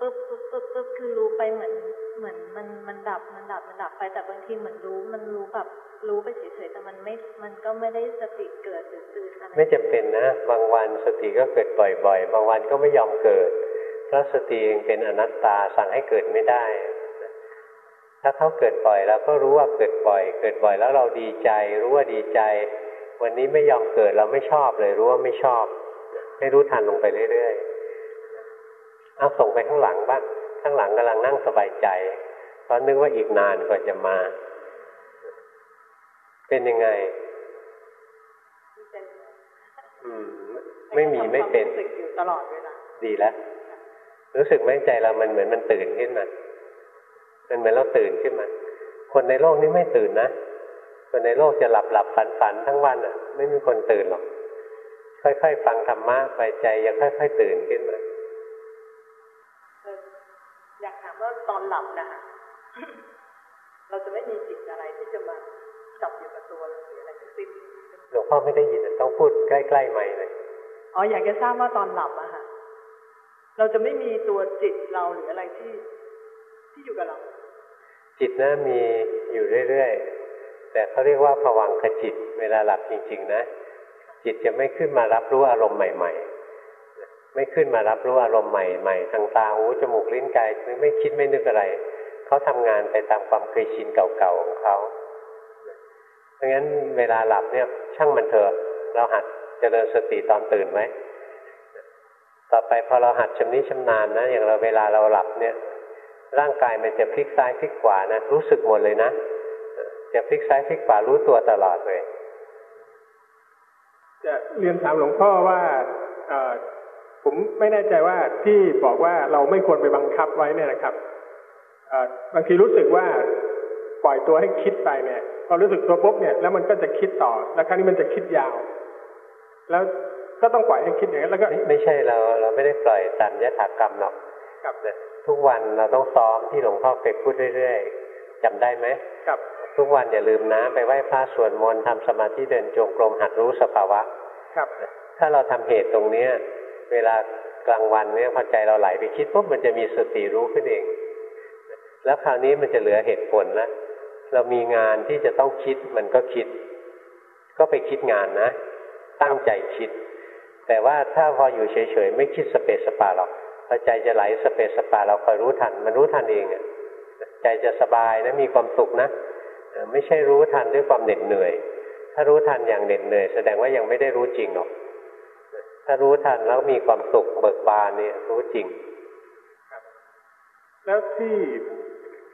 ปึ๊บปึ๊บปึ๊บปึ๊บคือรู้ไปเหมือน เหมือนมันมันดับมันดับมันดับไปแต่บางทีเหมือนรู้ มันรู้แบบรู้ไปเฉยๆแต่มันไม่ มันก็ไม่ได้สติเกิดหรือตื่นอะไรไม่จำเป็นนะ บางวันสติก็เกิดบ่อย ๆ บางวันก็ไม่ยอมเกิดเพราะสติเองเป็นอนัตตาสั่งให้เกิดไม่ได้ ถ้าเขาเกิดบ่อยเราก็รู้ว่าเกิดบ่อย เกิดบ่อยแล้วเราดีใจ รู้ว่าดีใจ วันนี้ไม่ยอมเกิดเราไม่ชอบเลย รู้ว่าไม่ชอบ ให้รู้ทันลงไปเรื่อยๆ เอาส่งไปข้างหลังบ้างข้างหลังกำลังนั่งสบายใจ เพราะนึกว่าอีกนานกว่าจะมา เป็นยังไง อืม ไม่มีไม่เป็นอยู่ตลอดเวลาดีแล้วรู้สึกไหมใจเรามันเหมือนมันตื่นขึ้นมามันเหมือนเราตื่นขึ้นมาคคนในโลกนี้ไม่ตื่นนะ คนในโลกจะหลับหลับฝันฝันทั้งวันอะ ไม่มีคนตื่นหรอก ค่อยๆ ฟังธรรมะไปใจยังค่อย ๆ ตื่นขึ้นมา อยากถามว่าตอนหลับนะคะเราจะไม่มีจิตอะไรที่จะมาจับอยู่กับตัวหรืออะไรทั้งสิ้นหลวงพ่อไม่ได้ยินต้องพูดใกล้ๆใหม่เลยอ๋ออยากจะทราบว่าตอนหลับอะค่ะเราจะไม่มีตัวจิตเราหรืออะไรที่ที่อยู่กับเรา จิตนะมีอยู่เรื่อยๆแต่เขาเรียกว่าผวังขจิต เวลาหลับจริง ๆ นะจิตจะไม่ขึ้นมารับรู้อารมณ์ใหม่ ๆ ไม่ขึ้นมารับรู้อารมณ์ใหม่ๆทางตาหูจมูกลิ้นกายไม่คิดไม่นึกอะไรเขาทำงานไปตามความเคยชินเก่าๆของเขาเพราะงั้นเวลาหลับเนี่ย ช่างมันเถอะเราหัดเจริญสติตอนตื่นไหมต่อไปพอเราหัดชำนิชำนาญนะอย่างเราเวลาเราหลับเนี่ย ร่างกายมันจะพลิกซ้ายพลิกขวานะรู้สึกหมดเลยนะจะพลิกซ้ายพลิกขวารู้ตัวตลอดเลย จะเรียนถามหลวงพ่อว่า ผมไม่แน่ใจว่าที่บอกว่าเราไม่ควรไปบังคับไว้เนี่ยนะครับบางทีรู้สึกว่าปล่อยตัวให้คิดไปเนี่ยพอรู้สึกตัวปุ๊บเนี่ยแล้วมันก็จะคิดต่อแล้วครั้งนี้มันจะคิดยาว แล้วก็ต้องปล่อยให้คิดอย่างนั้นแล้วก็ไม่ใช่เราเราไม่ได้ปล่อยตามยถากรรมหรอกครับทุกวันเราต้องซ้อมที่หลวงพ่อเคยพูดเรื่อยๆจำได้ไหมครับ ทุกวันอย่าลืมนะไปไหว้พระสวดมนต์ทำสมาธิเดินจงกรมหัดรู้สภาวะ ครับ ถ้าเราทำเหตุตรงเนี้ย เวลากลางวันเนี่ยพอใจเราไหลไปคิดปุ๊บมันจะมีสติรู้ขึ้นเอง แล้วคราวนี้มันจะเหลือเหตุผลล้วเรามีงานที่จะต้องคิดมันก็คิด ก็ไปคิดงานนะ ตั้งใจคิด แต่ว่าถ้าพออยู่เฉยๆ ไม่คิดสเปสสปาหรอกพอใจจะไหลสเปสสปาเราคอยรู้ทัน มันรู้ทันเองอะใจจะสบายนะมีความสุขนะไม่ใช่รู้ทันด้วยความเหน็ดเหนื่อย ถ้ารู้ทันอย่างเหน็ดเหนื่อย แสดงว่ายังไม่ได้รู้จริงหรอก ถ้ารู้ทันแล้วมีความสุขเบิกบานเนี่ยรู้จริงแล้วที่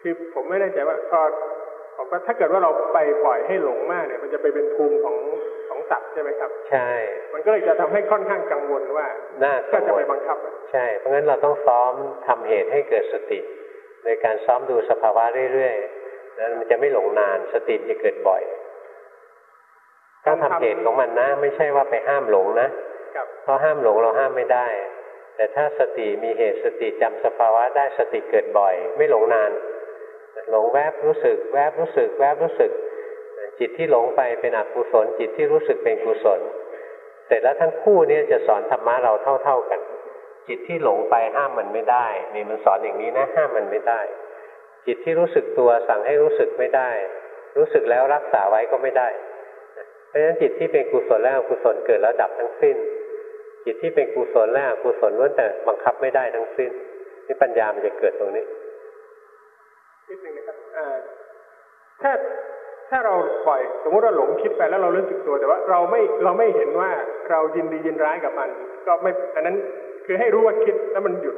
คือผมไม่แน่ใจว่าพอผมว่าถ้าเกิดว่าเราไปปล่อยให้หลงมากเนี่ย มันจะไปเป็นภูมิของของสัตว์ใช่ไหมครับ ใช่ มันก็เลยจะทำให้ค่อนข้างกังวลว่าน่าก็จะไปบังคับ ใช่ เพราะงั้นเราต้องซ้อมทำเหตุให้เกิดสติ โดยการซ้อมดูสภาวะเรื่อยๆแล้วมันจะไม่หลงนานสติจะเกิดบ่อยต้องทำเหตุของมันนะ ไม่ใช่ว่าไปห้ามหลงนะ เพราะห้ามหลงเราห้ามไม่ได้ แต่ถ้าสติมีเหตุสติจำสภาวะได้สติเกิดบ่อย ไม่หลงนาน หลงแวบรู้สึก แวบรู้สึก แวบรู้สึก จิตที่หลงไปเป็นอกุศล จิตที่รู้สึกเป็นกุศล เสร็จแล้วทั้งคู่นี้จะสอนธรรมะเราเท่า ๆกัน จิตที่หลงไปห้ามมันไม่ได้ นี่มันสอนอย่างนี้นะห้ามมันไม่ได้ จิตที่รู้สึกตัวสั่งให้รู้สึกไม่ได้ รู้สึกแล้วรักษาไว้ก็ไม่ได้เพราะฉะนั้นจิตที่เป็นกุศลและอกุศลเกิดแล้วดับทั้งสิ้น จิตที่เป็นกุศลและอกุศลล้วนแต่บังคับไม่ได้ทั้งสิ้นนี่ปัญญามันจะเกิดตรงนี้นิดนึงนะครับถ้าถ้าเราปล่อยสมมติเราหลงคิดไปแล้วเรารู้สึกตัวแต่ว่าเราไม่เราไม่เห็นว่าเรายินดียินร้ายกับมัน ก็ไม่อันนั้นคือให้รู้ว่าคิดแล้วมันหยุด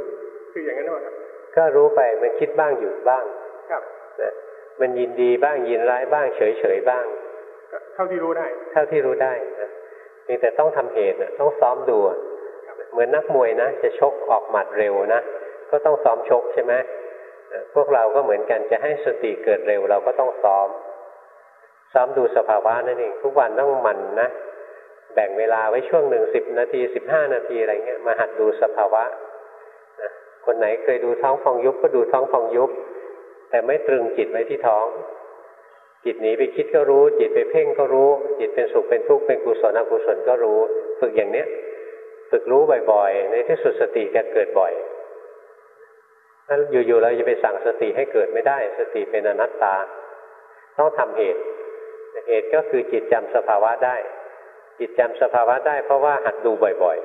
คืออย่างนั้นหรือเปล่าครับ ก็รู้ไปมันคิดบ้างหยุดบ้าง ครับนะมันยินดีบ้างยินร้ายบ้างเฉยเฉยบ้างเท่าที่รู้ได้ เท่าที่รู้ได้นะเพียงแต่ต้องทำเหตุต้องซ้อมดู เหมือนนักมวยนะ จะชกออกหมัดเร็วนะ ก็ต้องซ้อมชกใช่ไหมพวกเราก็เหมือนกันจะให้สติเกิดเร็ว เราก็ต้องซ้อม ซ้อมดูสภาวะนั่นเองทุกวันต้องหมั่นนะ แบ่งเวลาไว้ช่วงหนึ่งสิบนาทีสิบห้านาทีอะไรเงี้ยมาหัดดูสภาวะคนไหนเคยดูท้องฟองยุบก็ดูท้องฟองยุบ แต่ไม่ตรึงจิตไว้ที่ท้อง จิตหนีไปคิดก็รู้ จิตไปเพ่งก็รู้ จิตเป็นสุขเป็นทุกข์เป็นกุศลอกุศลก็รู้ ฝึกอย่างเนี้ยฝึกรู้บ่อยๆ ในที่สุดสติจะเกิดบ่อยถ้าอยู่ๆเราจะไปสั่งสติให้เกิดไม่ได้ สติเป็นอนัตตา ต้องทำเหตุ เหตุก็คือจิตจำสภาวะได้ จิตจำสภาวะได้ เพราะว่าหัดดูบ่อย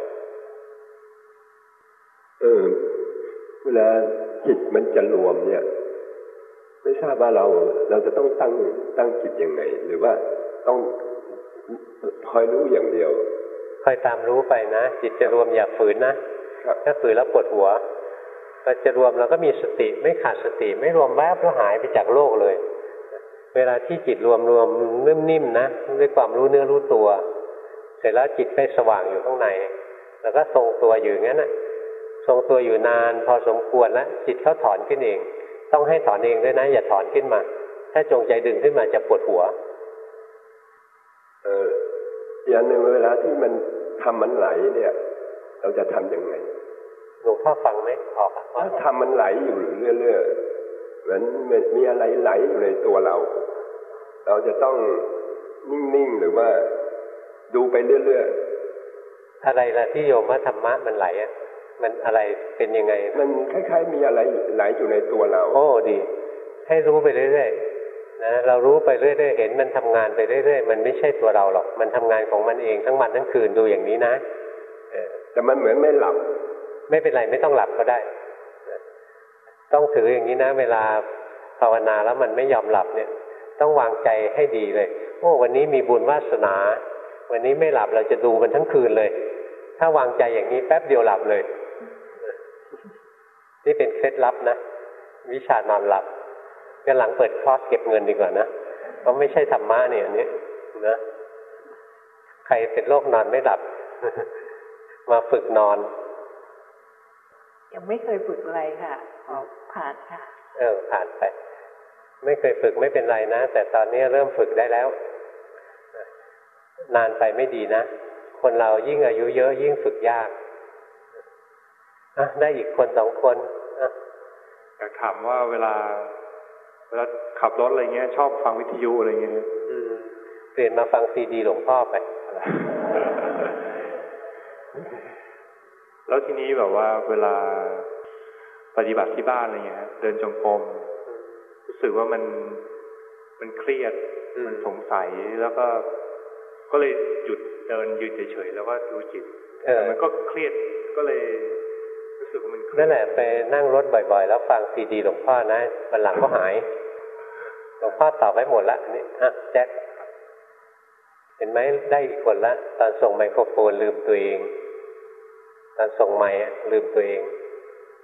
ๆ เออเวลาจิตมันจะรวมเนี่ย ไม่ทราบว่าเราเราจะต้องตั้งตั้งจิตยังไง หรือว่าต้องคอยรู้อย่างเดียวคอยตามรู้ไปนะ จิตจะรวมอย่าฝืนนะถ้าฝืนแล้วปวดหัวพอจะรวมเราก็มีสติไม่ขาดสติ ไม่รวมแวบแล้วหายไปจากโลกเลย เวลาที่จิตรวมรวมนิ่มๆนะด้วยความรู้เนื้อรู้ตัว เสร็จแล้วจิตไปสว่างอยู่ข้างใน แล้วก็ทรงตัวอยู่งั้นนะทรงตัวอยู่นานพอสมควรแล้วจิตเขาถอนขึ้นเอง ต้องให้ถอนเองด้วยนะ อย่าถอนขึ้นมาถถ้าจงใจดึงขึ้นมาจะปวดหัว เอออย่างหนึ่งเวลาที่มันทำมันไหลเนี่ย เราจะทํำยังไงหลวงพ่อฟังไหมออกว่าถ้าทำมันไหลอยู่เรื่อยๆเหมือนมีอะไรไหลอยู่ในตัวเรา เราจะต้องนิ่งๆหรือว่า ดูไปเรื่อยๆอะไรล่ะที่โยมว่าธรรมะมันไหลอะ มันอะไรเป็นยังไง มันคล้ายๆมีอะไรไหลอยู่ในตัวเรา โอ้ดี ให้รู้ไปเรื่อยๆนะเรารู้ไปเรื่อยๆเห็นมันทำงานไปเรื่อยๆมันไม่ใช่ตัวเราหรอก มันทำงานของมันเองทั้งวันทั้งคืนดูอย่างนี้นะแต่มันเหมือนไม่หลับ ไม่เป็นไรไม่ต้องหลับก็ได้ ต้องถืออย่างนี้นะ เวลาภาวนาแล้วมันไม่ยอมหลับเนี่ย ต้องวางใจให้ดีเลย โอ้วันนี้มีบุญวาสนา วันนี้ไม่หลับเราจะดูมันทั้งคืนเลย ถ้าวางใจอย่างนี้แป๊บเดียวหลับเลย นี่เป็นเคล็ดลับนะ วิชานอนหลับกันหลังเปิดคอร์สเก็บเงินดีกว่านะเพราะไม่ใช่ธรรมะเนี่ยอันนี้นะใครเป็นโรคนอนไม่หลับ มาฝึกนอน ยังไม่เคยฝึกอะไรค่ะออกผ่านค่ะ เออ ผ่านไป ไม่เคยฝึกไม่เป็นไรนะ แต่ตอนนี้เริ่มฝึกได้แล้ว นานไปไม่ดีนะ คนเรายิ่งอายุเยอะยิ่งฝึกยาก อะได้อีกคนสองคนอะอยากถามว่าเวลาเวลาขับรถอะไรเงี้ย ชอบฟังวิทยุอะไรเงี้ยเปลี่ยนมาฟังซีดีหลวงพ่อไป แล้วทีนี้แบบว่าเวลาปฏิบัติที่บ้านอะไรเงี้ยเดินจงกรมรู้สึกว่ามันมันเครียดมันสงสัยแล้วก็ ก็เลยหยุดเดินยืนเฉยๆแล้วก็ดูจิตแต่มันก็เครียดก็เลยรู้ สึกว่ามันนั่นแหละไปนั่งรถบ่อยๆ แล้วฟังซีดีหลวงพ่อนะวันหลังก็หาย หลวงพ่อตอบไว้หมดละนี่อะแจ็คเห็นไหมได้อีกคนละ ตอนส่งไมโครโฟนลืมตัวเอง ตอนส่งไมค์ลืมตัวเอง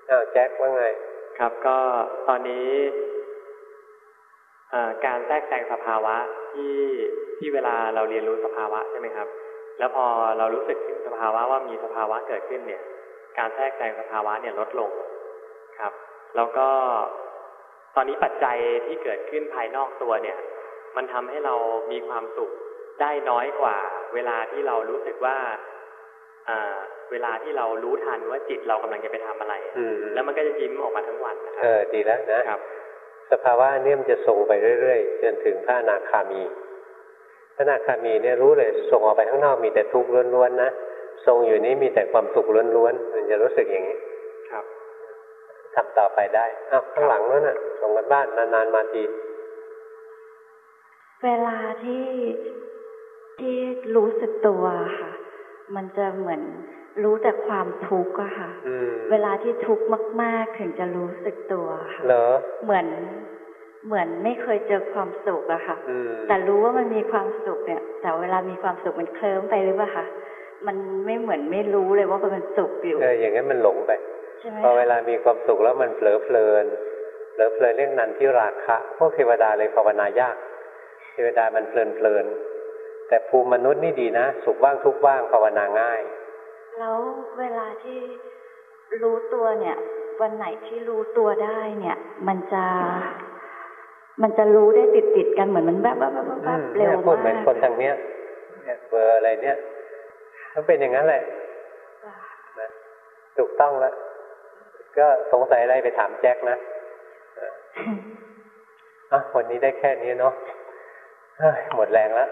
อ้าวแจ็คว่าไง ครับก็ตอนนี้การแทรกแซงสภาวะที่ที่เวลาเราเรียนรู้สภาวะใช่ไหมครับ แล้วพอเรารู้สึกถึงสภาวะว่ามีสภาวะเกิดขึ้นเนี่ย การแทรกแซงสภาวะเนี่ยลดลงครับ แล้วก็ตอนนี้ปัจจัยที่เกิดขึ้นภายนอกตัวเนี่ย มันทำให้เรามีความสุขได้น้อยกว่า เวลาที่เรารู้สึกว่าเวลาที่เรารู้ทันว่าจิตเรากำลังจะไปทำอะไร แล้วมันก็จะยิ้มออกมาทั้งวันนะครับเออดีแล้วนะครับ สภาวะเนี่ยมันจะส่งไปเรื่อยๆจนถึงพระอนาคามี พระอนาคามีเนี่ยรู้เลยส่งออกไปข้างนอกมีแต่ทุกข์ล้วนๆนะ ส่งอยู่นี้มีแต่ความสุขล้วนๆมันจะรู้สึกอย่างนี้ ครับทำต่อไปได้อ้าวข้างหลังนั่นน่ะ ส่งกันบ้านนานๆมาทีเวลาที่ที่รู้สึกตัวค่ะ มันจะเหมือนรู้แต่ความทุกข์อะค่ะเวลาที่ทุกข์มาก ๆ ถึงจะรู้สึกตัวค่ะเหรอเหมือนเหมือนไม่เคยเจอความสุขอะค่ะ แต่รู้ว่ามันมีความสุขเนี่ย แต่เวลามีความสุขมันเคลิ้มไปหรือเปล่าคะ มันไม่เหมือนไม่รู้เลยว่ามันสุขอยู่เอออย่างนั้นมันหลงไปพอเวลามีความสุขแล้วมันเผลอเพลินเผลอเพลินเรื่องนันที่ราคะ พวกเทวดาเลยภาวนายาก เทวดามันเพลินเพลินแต่ภูมิมนุษย์นี่ดีนะ สุขบ้างทุกบ้างภาวนาง่าย แล้วเวลาที่รู้ตัวเนี่ย วันไหนที่รู้ตัวได้เนี่ย มันจะมันจะรู้ได้ติดติดกันเหมือนมันแบบแบบแบบเร็วมากพูดเหมือนคนทางเนี้ยเบอร์อะไรเนี้ย มันเป็นอย่างนั้นแหละถูกต้องแล้ว ก็สงสัยอะไรไปถามแจ็คนะอะวันนี้ได้แค่นี้เนาะหมดแรงแล้ว